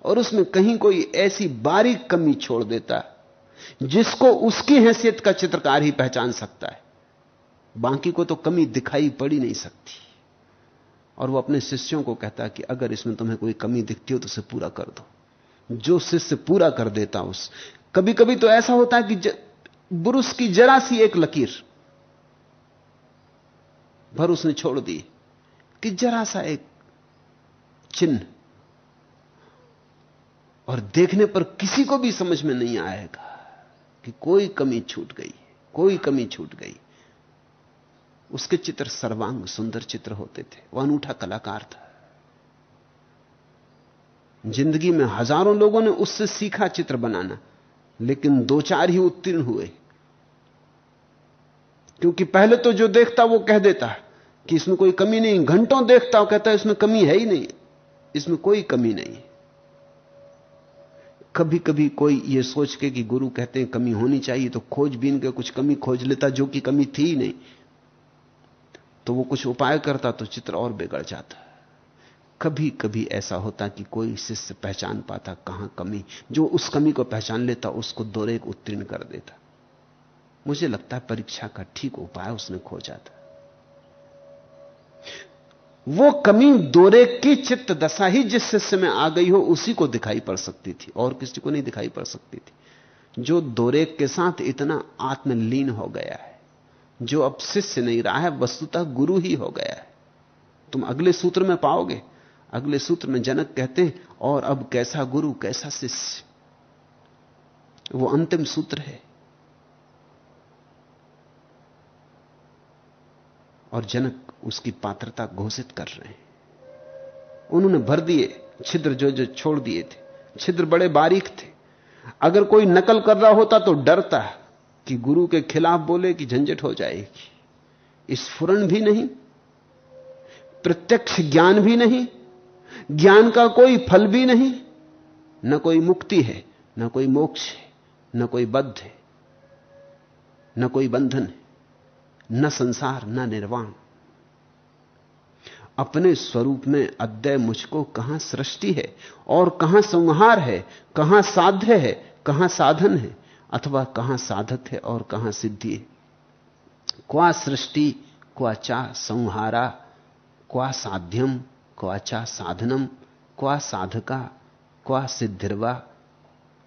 [SPEAKER 3] और उसमें कहीं कोई ऐसी बारीक कमी छोड़ देता, जिसको उसकी हैसियत का चित्रकार ही पहचान सकता है। बाकी को तो कमी दिखाई पड़ी नहीं सकती। और वो अपने शिष्यों को कहता कि अगर इसमें तुम्हें कोई कमी दिखती हो तो उसे पूरा कर दो। जो शिष्य पूरा कर देता उस कभी कभी तो ऐसा होता है कि ज, बुरुष की जरा सी एक लकीर भर उसने छोड़ दी कि जरा सा एक चिन्ह और देखने पर किसी को भी समझ में नहीं आएगा कि कोई कमी छूट गई कोई कमी छूट गई। उसके चित्र सर्वांग सुंदर चित्र होते थे। वह अनूठा कलाकार था। ज़िंदगी में हज़ारों लोगों ने उससे सीखा चित्र बनाना, लेकिन दो चार ही उत्तीर्ण हुए। क्योंकि पहले तो जो देखता वो कह देता कि इसमें कोई कमी नहीं, घंटों देखता वो कहता है, इसमें कमी है ही नहीं। इसमें कोई कमी नहीं। कभी कभी कोई ये सोच के कि गुरु कहते हैं कमी होनी चाहिए तो खोजबीन के कुछ कमी खोज लेता, जो कि कमी थी ही नहीं। तो वो कुछ उपाय करता तो चित्र और बिगड़ जाता। कभी कभी ऐसा होता कि कोई शिष्य पहचान पाता कहाँ कमी, जो उस कमी को पहचान लेता, उसको दोरे उत्तीर्ण कर देता। मुझे लगता है परीक्षा का ठीक उपाय उसने खोजा था। वो कमी दोरे की चित्त दशा ही जिस शिष्य में आ गई हो, उसी को दिखाई पड़ सकती थी, और किसी को नहीं दिखाई पड़ सकती थी। जो दोरे के साथ इतना आत्मलीन हो गया है जो अब शिष्य नहीं रहा है, वस्तुतः गुरु ही हो गया है। तुम अगले सूत्र में पाओगे। अगले सूत्र में जनक कहते हैं, और अब कैसा गुरु, कैसा शिष्य? वो अंतिम सूत्र है। और जनक उसकी पात्रता घोषित कर रहे हैं। उन्होंने भर दिए, छिद्र जो जो छोड़ दिए थे। छिद्र बड़े बारीक थे। अगर कोई नकल कर रहा होता तो डरता। कि गुरु के खिलाफ बोले कि झंझट हो जाएगी। स्फुरन भी नहीं, प्रत्यक्ष ज्ञान भी नहीं, ज्ञान का कोई फल भी नहीं। न कोई मुक्ति है, न कोई मोक्ष है, न कोई बद्ध है, न कोई बंधन है, न संसार, न निर्वाण। अपने स्वरूप में अद्वय मुझको कहाँ सृष्टि है और कहाँ संहार है, कहाँ साध्य है, कहाँ साधन है अथवा कहाँ साधक है और कहाँ सिद्धि है। क्वा सृष्टि क्वाचा संहारा, क्वा साध्यम क्वाचा साधनम, क्वा साधका, क्वा सिद्धिर्वा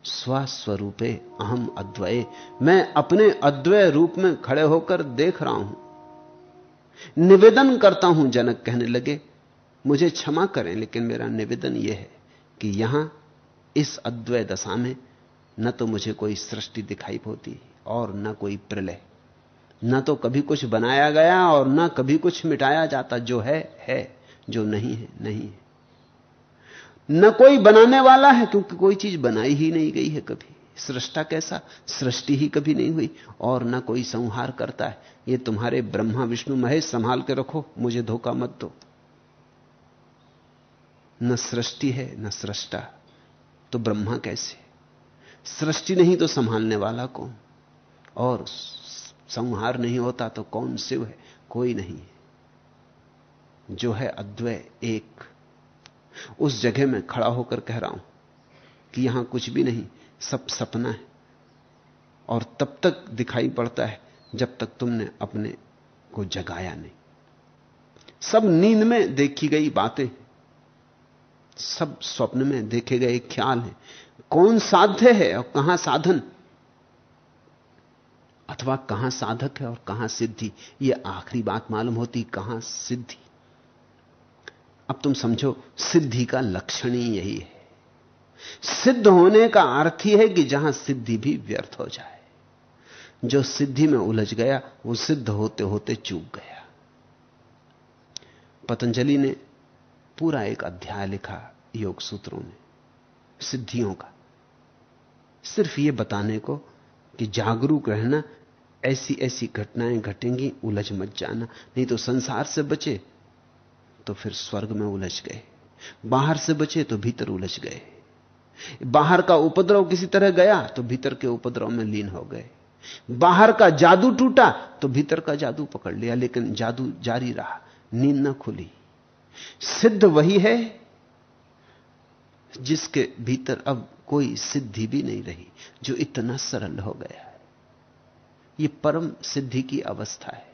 [SPEAKER 3] स्वस्वरूपे अहम अद्वय। मैं अपने अद्वय रूप में खड़े होकर देख रहा हूँ। निवेदन करता हूँ, जनक कहने लगे, मुझे क्षमा करें, लेकिन मेरा निवेदन यह है कि यहाँ इस अद्वय दशा में न तो मुझे कोई सृष्टि दिखाई होती और न कोई प्रलय। न तो कभी कुछ बनाया गया और न कभी कुछ मिटाया जाता जो है है, जो नहीं है नहीं है। न कोई बनाने वाला है, क्योंकि कोई चीज़ बनाई ही नहीं गई है कभी। सृष्टा कैसा? सृष्टि ही कभी नहीं हुई और न कोई संहार करता है। ये तुम्हारे ब्रह्मा, विष्णु, महेश संभाल के रखो, मुझे धोखा मत दो। न सृष्टि है, न सृष्टा। तो ब्रह्मा कैसे? सृष्टि नहीं तो संभालने वाला कौन? और संहार नहीं होता तो कौन शिव है? कोई नहीं जो है अद्वय एक। उस जगह में खड़ा होकर कह रहा हूँ कि यहाँ कुछ भी नहीं, सब सपना है। और तब तक दिखाई पड़ता है जब तक तुमने अपने को जगाया नहीं। सब नींद में देखी गई बातें सब स्वप्न में देखे गए ख्याल हैं। कौन साध्य है और कहाँ साधन? अथवा कहाँ साधक है और कहाँ सिद्धि? यह आखिरी बात मालूम होती, कहाँ सिद्धि? अब तुम समझो, सिद्धि का लक्षण ही यही है। सिद्ध होने का अर्थ ही है कि जहाँ सिद्धि भी व्यर्थ हो जाए। जो सिद्धि में उलझ गया, वो सिद्ध होते होते चूक गया। पतंजलि ने पूरा एक अध्याय लिखा, योग सूत्रों में। सिद्धियों का। सिर्फ़ ये बताने को कि जागरूक रहना ऐसी ऐसी घटनाएँ घटेंगी, उलझ मत जाना। नहीं तो संसार से बचे तो फिर स्वर्ग में उलझ गए। बाहर से बचे तो भीतर उलझ गए। बाहर का उपद्रव किसी तरह गया तो भीतर के उपद्रव में लीन हो गए। बाहर का जादू टूटा तो भीतर का जादू पकड़ लिया, लेकिन जादू जारी रहा, नींद न खुली। सिद्ध वही है जिसके भीतर अब कोई सिद्धि भी नहीं रही, जो इतना सरल हो गया है। यह परम सिद्धि की अवस्था है।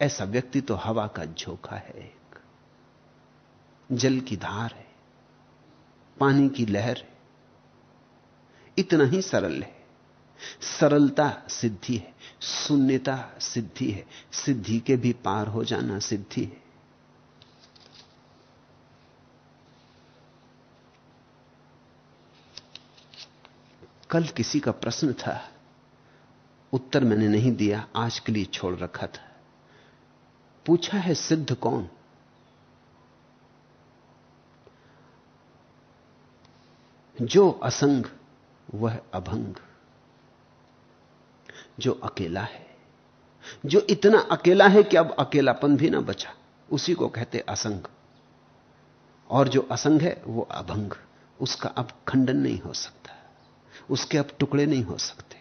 [SPEAKER 3] ऐसा व्यक्ति तो हवा का झोंका है एक। जल की धार है। पानी की लहर है। इतना ही सरल है। सरलता सिद्धि है। शून्यता सिद्धि है। सिद्धि के भी पार हो जाना सिद्धि है। कल किसी का प्रश्न था, उत्तर मैंने नहीं दिया, आज के लिए छोड़ रखा था। पूछा है सिद्ध कौन? जो असंग, वह अभंग। जो अकेला है। जो इतना अकेला है कि अब अकेलापन भी ना बचा, उसी को कहते असंग। और जो असंग है, वो अभंग। उसका अब खंडन नहीं हो सकता। उसके अब टुकड़े नहीं हो सकते।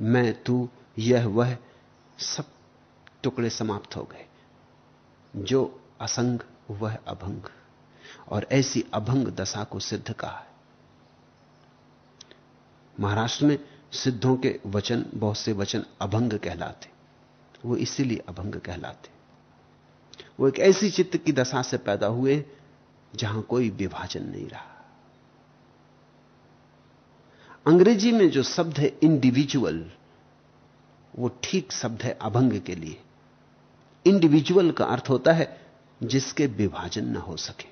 [SPEAKER 3] मैं, तू, यह, वह सब टुकड़े समाप्त हो गए। जो असंग, वह अभंग। और ऐसी अभंग दशा को सिद्ध कहा है। महाराष्ट्र में सिद्धों के वचन, बहुत से वचन अभंग कहलाते। वो इसीलिए अभंग कहलाते। वो एक ऐसी चित्त की दशा से पैदा हुए जहाँ कोई विभाजन नहीं रहा। अंग्रेज़ी में जो शब्द है इंडिविजुअल वो ठीक शब्द है अभंग के लिए। इंडिविजुअल का अर्थ होता है जिसके विभाजन ना हो सके।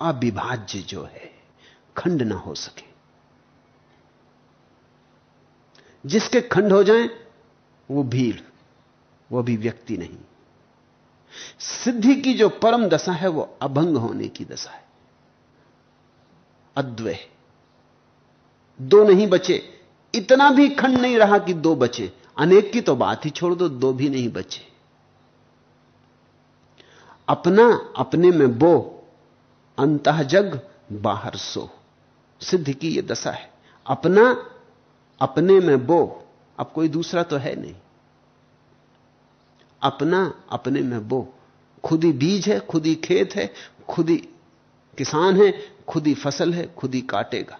[SPEAKER 3] अविभाज्य जो है, खंड ना हो सके। जिसके खंड हो जाएँ, वो भीड़, वो भी व्यक्ति नहीं। सिद्धि की जो परम दशा है, वो अभंग होने की दशा है। अद्वय। दो नहीं बचे। इतना भी खंड नहीं रहा कि दो बचे। अनेक की तो बात ही छोड़ दो दो भी नहीं बचे। अपना अपने में बो, अंत जग, बाहर सो। सिद्ध की यह दशा है। अपना अपने में बो, अब कोई दूसरा तो है नहीं। अपना अपने में बो। खुद ही बीज है, खुद ही खेत है, खुद ही किसान है, खुद ही फ़सल है, खुद ही काटेगा।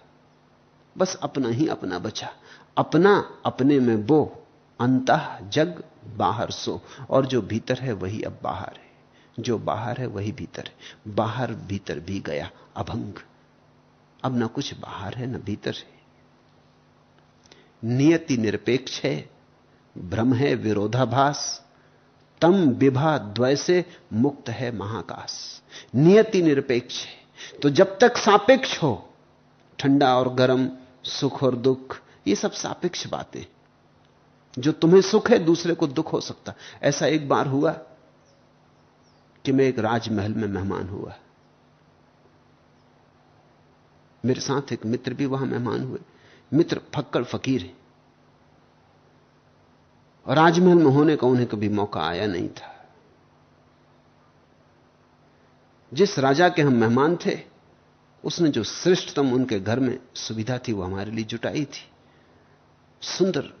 [SPEAKER 3] बस अपना ही अपना बचा। अपना अपने में बो, अंत जग, बाहर सो। और जो भीतर है, वही अब बाहर है। जो बाहर है, वही भीतर है। बाहर भीतर भी गया अभंग। अब ना कुछ बाहर है, ना भीतर है। नियति निरपेक्ष है, भ्रम है, विरोधाभास। तम विभा द्वय से मुक्त है महाकाश। नियति निरपेक्ष है। तो जब तक सापेक्ष हो, ठंडा और गर्म सुख और दुख, ये सब सापेक्ष बातें। जो तुम्हें सुख है, दूसरे को दुख हो सकता। ऐसा एक बार हुआ कि मैं एक राजमहल में मेहमान हुआ। मेरे साथ एक मित्र भी वहाँ मेहमान हुए। मित्र फक्कड़ फकीर है। और राजमहल में होने का उन्हें कभी मौका आया नहीं था। जिस राजा के हम मेहमान थे उसने जो श्रेष्ठतम उनके घर में सुविधा थी, वो हमारे लिए जुटाई थी। सुंदर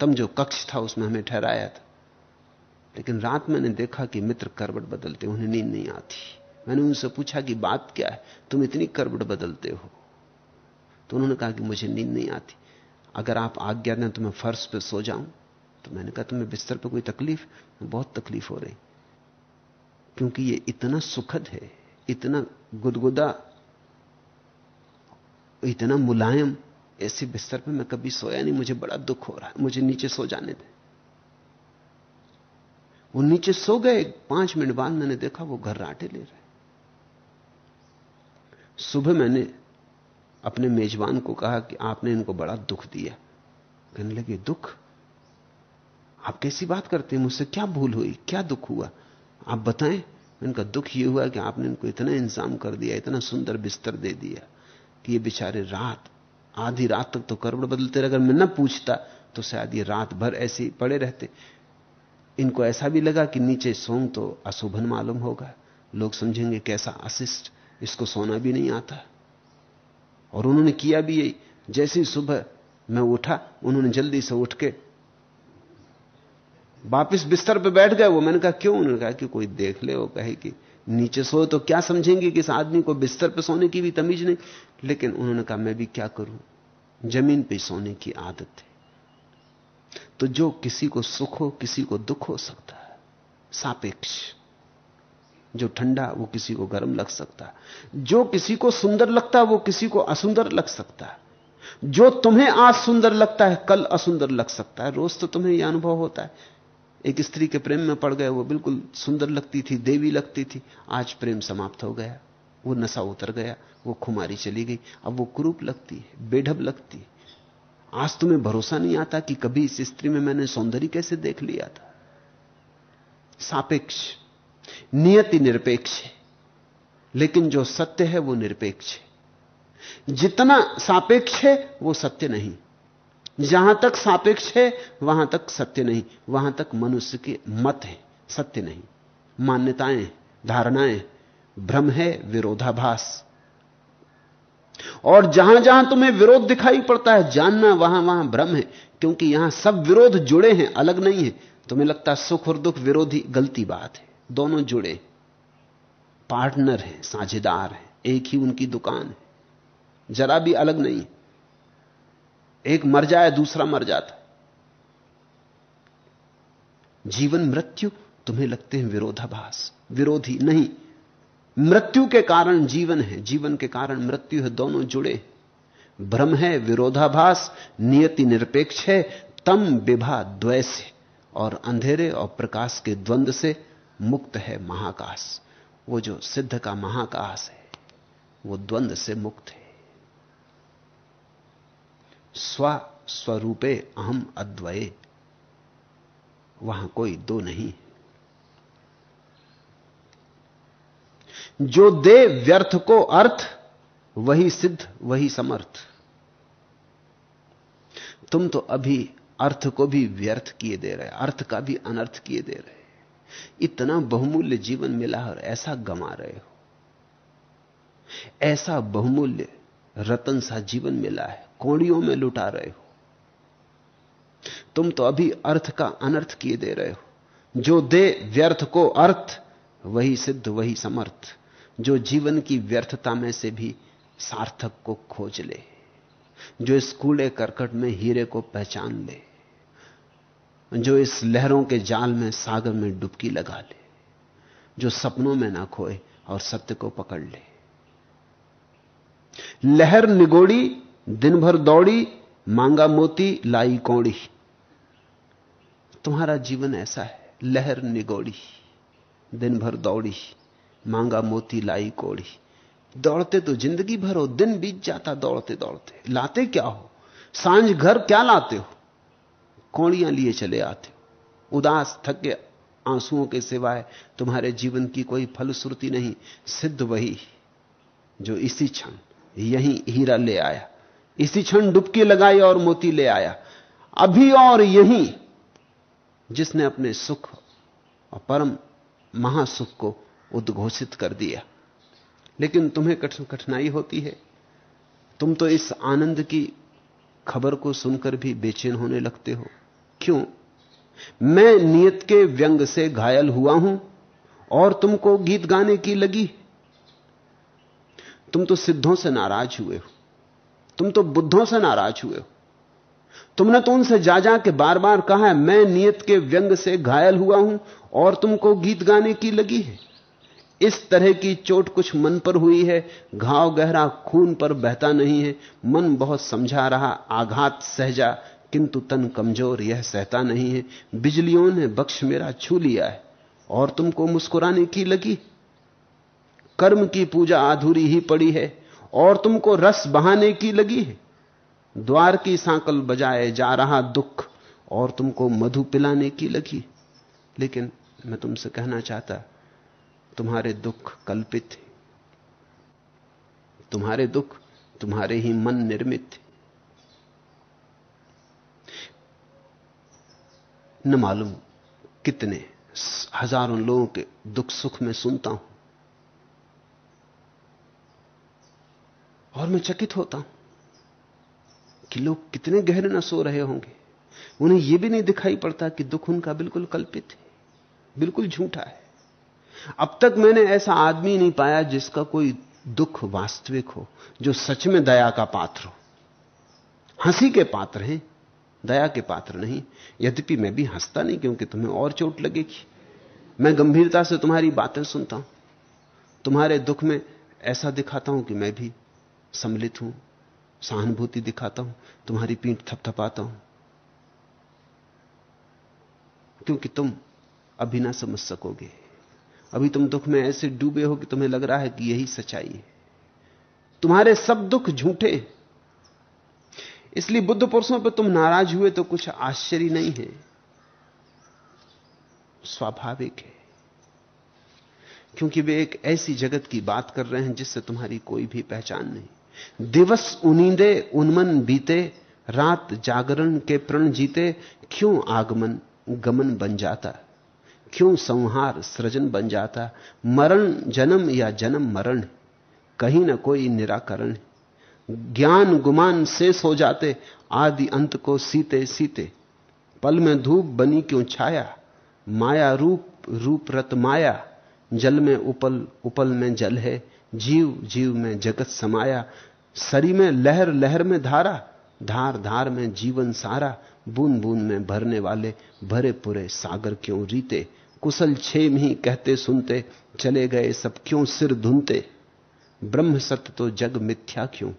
[SPEAKER 3] तम जो कक्ष था, उसमें हमें ठहराया था। लेकिन रात मैंने देखा कि मित्र करवट बदलते, उन्हें नींद नहीं आती। मैंने उनसे पूछा कि बात क्या है? तुम इतनी करवट बदलते हो। तो उन्होंने कहा कि मुझे नींद नहीं आती। अगर आप आज्ञा दें तो मैं फर्श पर सो जाऊँ। तो मैंने कहा, तुम्हें बिस्तर पर कोई तकलीफ़? बहुत तकलीफ़ हो रही। क्योंकि ये इतना सुखद है। इतना गुदगुदा, इतना मुलायम, ऐसे बिस्तर पे मैं कभी सोया नहीं, मुझे बड़ा दुख हो रहा है, मुझे नीचे सो जाने दे। वो नीचे सो गए, पाँच मिनट बाद मैंने देखा वो घर राटे ले रहे सुबह मैंने अपने मेजबान को कहा कि आपने इनको बड़ा दुख दिया। कहने लगे, दुख? आप कैसी बात करते हैं? मुझसे क्या भूल हुई? क्या दुख हुआ? आप बताएँ। इनका दुख यह हुआ कि आपने इनको इतना इंतज़ाम कर दिया, इतना सुंदर बिस्तर दे दिया कि ये बेचारे रात, आधी रात तक तो करवड़ बदलते रहे। अगर मैं न पूछता तो शायद ये रात भर ऐसे पड़े रहते। इनको ऐसा भी लगा कि नीचे सोंग तो अशोभन मालूम होगा। लोग समझेंगे कैसा अशिष्ट, इसको सोना भी नहीं आता। और उन्होंने किया भी यही। जैसी सुबह मैं उठा, उन्होंने जल्दी से उठ के वापिस बिस्तर पे बैठ गए, वो मैंने कहा, क्यों? उन्होंने कहा कि कोई देख ले, वो कहे कि नीचे सोए तो क्या समझेंगे कि इस आदमी को बिस्तर पे सोने की भी तमीज नहीं? लेकिन उन्होंने कहा, मैं भी क्या करूँ? ज़मीन पे सोने की आदत है। तो जो किसी को सुख हो, किसी को दुख हो सकता है। सापेक्ष। जो ठंडा, वो किसी को गर्म लग सकता है। जो किसी को सुंदर लगता है, वो किसी को असुंदर लग सकता है। जो तुम्हें आज सुंदर लगता है, कल असुंदर लग सकता है। रोज तो तुम्हें यह अनुभव होता है। एक स्त्री के प्रेम में पड़ गए वो बिल्कुल सुंदर लगती थी, देवी लगती थी। आज प्रेम समाप्त हो गया, वो नशा उतर गया, वो खुमारी चली गई। अब वो कुरूप लगती है, बेढब लगती है। आज तुम्हें भरोसा नहीं आता कि कभी इस स्त्री में मैंने सौंदर्य कैसे देख लिया था? सापेक्ष, नियति निरपेक्ष है। लेकिन जो सत्य है, वो निरपेक्ष है। जितना सापेक्ष है, वो सत्य नहीं। जहाँ तक सापेक्ष है, वहाँ तक सत्य नहीं। वहाँ तक मनुष्य के मत है, सत्य नहीं। मान्यताएँ धारणाएँ भ्रम है, विरोधाभास। और जहाँ जहाँ तुम्हें विरोध दिखाई पड़ता है, जानना वहाँ वहाँ भ्रम है, क्योंकि यहाँ सब विरोध जुड़े हैं, अलग नहीं है। तुम्हें लगता है सुख और दुख विरोधी गलती बात है, दोनों जुड़े पार्टनर हैं, साझेदार हैं, एक ही उनकी दुकान है। जरा भी अलग नहीं एक मर जाए, दूसरा मर जाता। जीवन मृत्यु तुम्हें लगते हैं विरोधाभास, विरोधी नहीं। मृत्यु के कारण जीवन है, जीवन के कारण मृत्यु है, दोनों जुड़े भ्रम है, विरोधाभास, नियति निरपेक्ष है, तम विभा द्वैस है, और अंधेरे और प्रकाश के द्वंद से मुक्त है महाकाश। वो जो सिद्ध का महाकाश है, वो द्वंद से मुक्त है। स्व स्वरूपे अहम अद्वये। वहाँ कोई दो नहीं जो दे व्यर्थ को अर्थ, वही सिद्ध, वही समर्थ। तुम तो अभी अर्थ को भी व्यर्थ किए दे रहे, अर्थ का भी अनर्थ किए दे रहे। इतना बहुमूल्य जीवन मिला और ऐसा गमा रहे हो। ऐसा बहुमूल्य रतन सा जीवन मिला है कोड़ियों में लुटा रहे हो। तुम तो अभी अर्थ का अनर्थ किए दे रहे हो। जो दे व्यर्थ को अर्थ, वही सिद्ध, वही समर्थ। जो जीवन की व्यर्थता में से भी सार्थक को खोज ले। जो इस कूड़े करकट में हीरे को पहचान ले। जो इस लहरों के जाल में सागर में डुबकी लगा ले। जो सपनों में ना खोए और सत्य को पकड़ ले। लहर निगोड़ी दिन भर दौड़ी, मांगा मोती, लाई कौड़ी। तुम्हारा जीवन ऐसा है, लहर निगोड़ी दिन भर दौड़ी, मांगा मोती, लाई कौड़ी। दौड़ते तो ज़िंदगी भर हो, दिन बीत जाता दौड़ते दौड़ते। लाते क्या हो? साँझ घर क्या लाते हो? कौड़ियाँ लिए चले आते हो। उदास, थके, आंसुओं के सिवाय तुम्हारे जीवन की कोई फलश्रुति नहीं, सिद्ध वही, जो इसी क्षण यही हीरा ले आया। इसी क्षण डुबकी लगाई और मोती ले आया। अभी और यही जिसने अपने सुख और परम महासुख को उद्घोषित कर दिया। लेकिन तुम्हें कठिनाई होती है। तुम तो इस आनंद की खबर को सुनकर भी बेचैन होने लगते हो। क्यों? मैं नियत के व्यंग से घायल हुआ हूँ और तुमको गीत गाने की लगी। तुम तो सिद्धों से नाराज़ हुए हो। तुम तो बुद्धों से नाराज़ हुए हो। तुमने तो उनसे जा जा के बार बार कहा है, मैं नियत के व्यंग से घायल हुआ हूँ और तुमको गीत गाने की लगी है। इस तरह की चोट कुछ मन पर हुई है, घाव गहरा खून पर बहता नहीं है, मन बहुत समझा रहा, आघात सहजा, किंतु तन कमज़ोर, यह सहता नहीं है। बिजलियों ने बख्श मेरा छू लिया है और तुमको मुस्कुराने की लगी कर्म की पूजा अधूरी ही पड़ी है और तुमको रस बहाने की लगी है। द्वार की सांकल बजाए जा रहा दुख और तुमको मधु पिलाने की लगी। लेकिन मैं तुमसे कहना चाहता, तुम्हारे दुख कल्पित थे तुम्हारे दुख तुम्हारे ही मन निर्मित थे न मालूम कितने हज़ारों लोगों के दुख सुख में सुनता हूँ। और मैं चकित होता हूँ कि लोग कितने गहरे न सो रहे होंगे। उन्हें यह भी नहीं दिखाई पड़ता कि दुख उनका बिल्कुल कल्पित है, बिल्कुल झूठा है। अब तक मैंने ऐसा आदमी नहीं पाया जिसका कोई दुख वास्तविक हो, जो सच में दया का पात्र हो। हँसी के पात्र हैं, दया के पात्र नहीं। यद्यपि मैं भी हंसता नहीं, क्योंकि तुम्हें और चोट लगेगी। मैं गंभीरता से तुम्हारी बातें सुनता हूँ। तुम्हारे दुख में ऐसा दिखाता हूँ कि मैं भी सम्मिलित हूँ, सहानुभूति दिखाता हूँ, तुम्हारी पीठ थपथपाता हूँ। क्योंकि तुम अभी ना समझ सकोगे। अभी तुम दुख में ऐसे डूबे हो कि तुम्हें लग रहा है कि यही सच्चाई है। तुम्हारे सब दुख झूठे। इसलिए बुद्ध पुरुषों पर तुम नाराज़ हुए तो कुछ आश्चर्य नहीं है। स्वाभाविक है। क्योंकि वे एक ऐसी जगत की बात कर रहे हैं जिससे तुम्हारी कोई भी पहचान नहीं। दिवस उनींदे, उन्मन बीते, रात जागरण के प्रण जीते, क्यों आगमन गमन बन जाता? क्यों संहार सृजन बन जाता? मरण जन्म या जन्म मरण, कहीं ना कोई निराकरण। ज्ञान गुमान शेष हो जाते, आदि अंत को सीते सीते। पल में धूप बनी क्यों छाया? माया रूप रूप रत माया, जल में उपल उपल में जल है। जीव जीव में जगत समाया, सरी में लहर लहर में धारा, धार धार में जीवन सारा, बूंद बूंद में भरने वाले भरे पूरे सागर क्यों रीते, कुशल छेम ही कहते सुनते, चले गए सब क्यों सिर धुनते? ब्रह्म सत्य तो जग मिथ्या क्यों?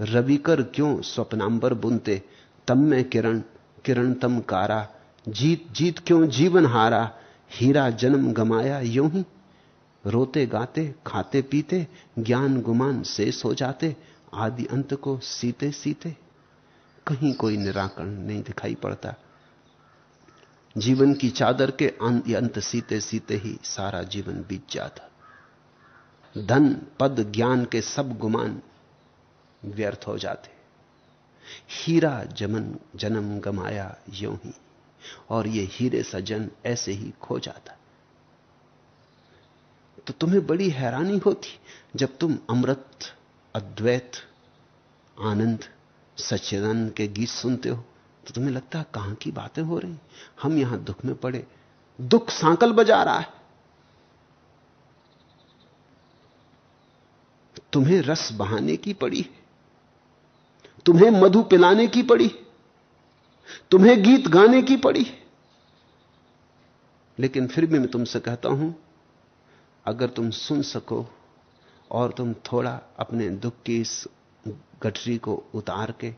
[SPEAKER 3] रविकर क्यों स्वप्नांबर बुनते? तम में किरण किरण तम कारा, जीत जीत क्यों जीवन हारा? हीरा जन्म गमाया यूँ ही रोते गाते, खाते पीते, ज्ञान गुमान शेष हो जाते, आदि अंत को सीते सीते। कहीं कोई निराकरण नहीं दिखाई पड़ता। जीवन की चादर के अंत सीते सीते ही सारा जीवन बीत जाता। धन, पद, ज्ञान के सब गुमान व्यर्थ हो जाते। हीरा जमन, जन्म गमाया यूँ ही, और ये हीरे सजन ऐसे ही खो जाता। तो तुम्हें बड़ी हैरानी होती जब तुम अमृत, अद्वैत, आनंद, सच्चिदानंद के गीत सुनते हो। तो तुम्हें लगता है कहाँ की बातें हो रही? हम यहाँ दुख में पड़े। दुख सांकल बजा रहा है। तुम्हें रस बहाने की पड़ी तुम्हें मधु पिलाने की पड़ी तुम्हें गीत गाने की पड़ी लेकिन फिर भी मैं तुमसे कहता हूँ अगर तुम सुन सको और तुम थोड़ा अपने दुख की इस गठरी को उतार के,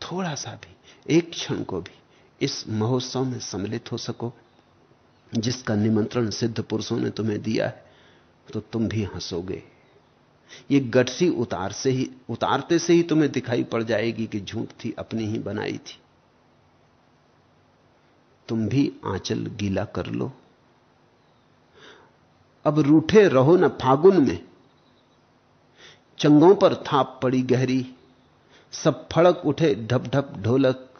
[SPEAKER 3] थोड़ा सा भी, एक क्षण को भी इस महोत्सव में सम्मिलित हो सको, जिसका निमंत्रण सिद्ध पुरुषों ने तुम्हें दिया है तो तुम भी हंसोगे। ये गठसी उतार से ही, उतारते से ही तुम्हें दिखाई पड़ जाएगी कि झूठ थी, अपनी ही बनाई थी। तुम भी आंचल गीला कर लो। अब रूठे रहो न फागुन में। चंगों पर थाप पड़ी गहरी, सब फड़क उठे ढप ढप ढोलक,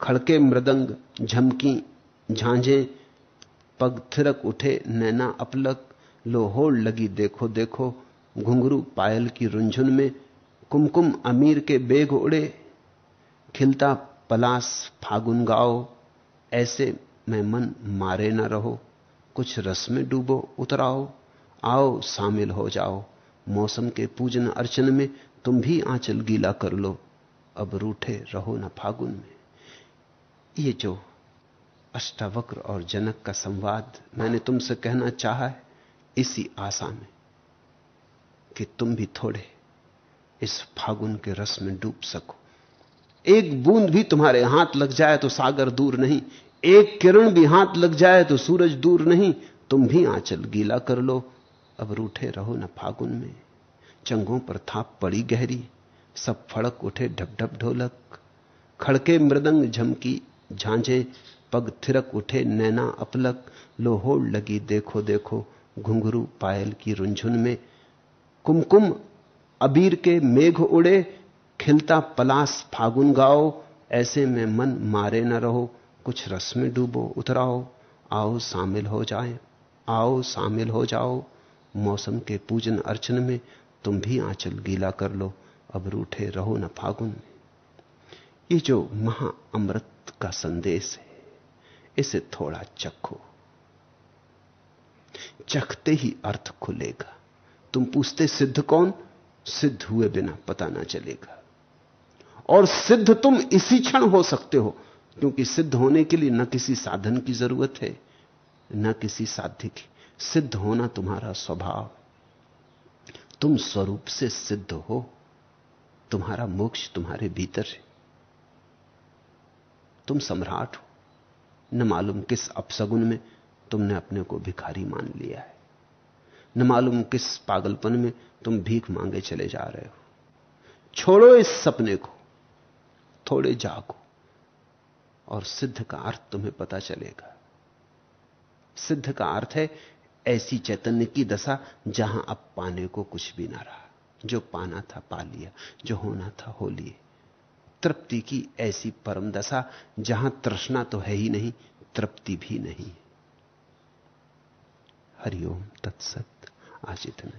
[SPEAKER 3] खड़के मृदंग झमकी झांझे, पग थिरक उठे नैना अपलक लोहोड़ लगी देखो देखो, घुंघरू पायल की रुंझुन में, कुमकुम अमीर के बेग उड़े, खिलता पलास फागुन गाओ, ऐसे में मन मारे न रहो। कुछ रस में डूबो, उतराओ, आओ, शामिल हो जाओ। मौसम के पूजन अर्चन में तुम भी आंचल गीला कर लो। अब रूठे रहो न फागुन में। ये जो अष्टावक्र और जनक का संवाद मैंने तुमसे कहना चाहा है, इसी आशा में कि तुम भी थोड़े इस फागुन के रस में डूब सको। एक बूंद भी तुम्हारे हाथ लग जाए तो सागर दूर नहीं एक किरण भी हाथ लग जाए तो सूरज दूर नहीं, तुम भी आंचल गीला कर लो। अब रूठे रहो न फागुन में, चंगों पर थाप पड़ी गहरी, सब फड़क उठे ढप ढप ढोलक। खड़के मृदंग झमकी झांझे, पग थिरक उठे नैना अपलक। लोहोड़ लगी देखो देखो घुंघरू पायल की रुंझुन में। कुमकुम अबीर के मेघ उड़े, खिलता पलास फागुन गाओ, ऐसे में मन मारे न रहो। कुछ रस में डूबो, उतराओ, आओ शामिल हो जाए, आओ शामिल हो जाओ। मौसम के पूजन अर्चन में तुम भी आंचल गीला कर लो अब रूठे रहो न फागुन में। ये जो महा अमृत का संदेश है, इसे थोड़ा चखो। चखते ही अर्थ खुलेगा। तुम पूछते सिद्ध कौन? सिद्ध हुए बिना पता ना चलेगा। और सिद्ध तुम इसी क्षण हो सकते हो। क्योंकि सिद्ध होने के लिए न किसी साधन की ज़रूरत है, न किसी साध्य की। सिद्ध होना तुम्हारा स्वभाव। तुम स्वरूप से सिद्ध हो। तुम्हारा मोक्ष तुम्हारे भीतर है। तुम सम्राट हो। न मालूम किस अपसगुन में तुमने अपने को भिखारी मान लिया है। न मालूम किस पागलपन में तुम भीख मांगे चले जा रहे हो। छोड़ो इस सपने को। थोड़े जागो। और सिद्ध का अर्थ तुम्हें पता चलेगा। सिद्ध का अर्थ है ऐसी चैतन्य की दशा जहाँ अब पाने को कुछ भी ना रहा। जो पाना था पा लिया, जो होना था हो लिए। तृप्ति की ऐसी परम दशा जहाँ तृष्णा तो है ही नहीं, तृप्ति भी नहीं। हरिओम तत्सत आज इतना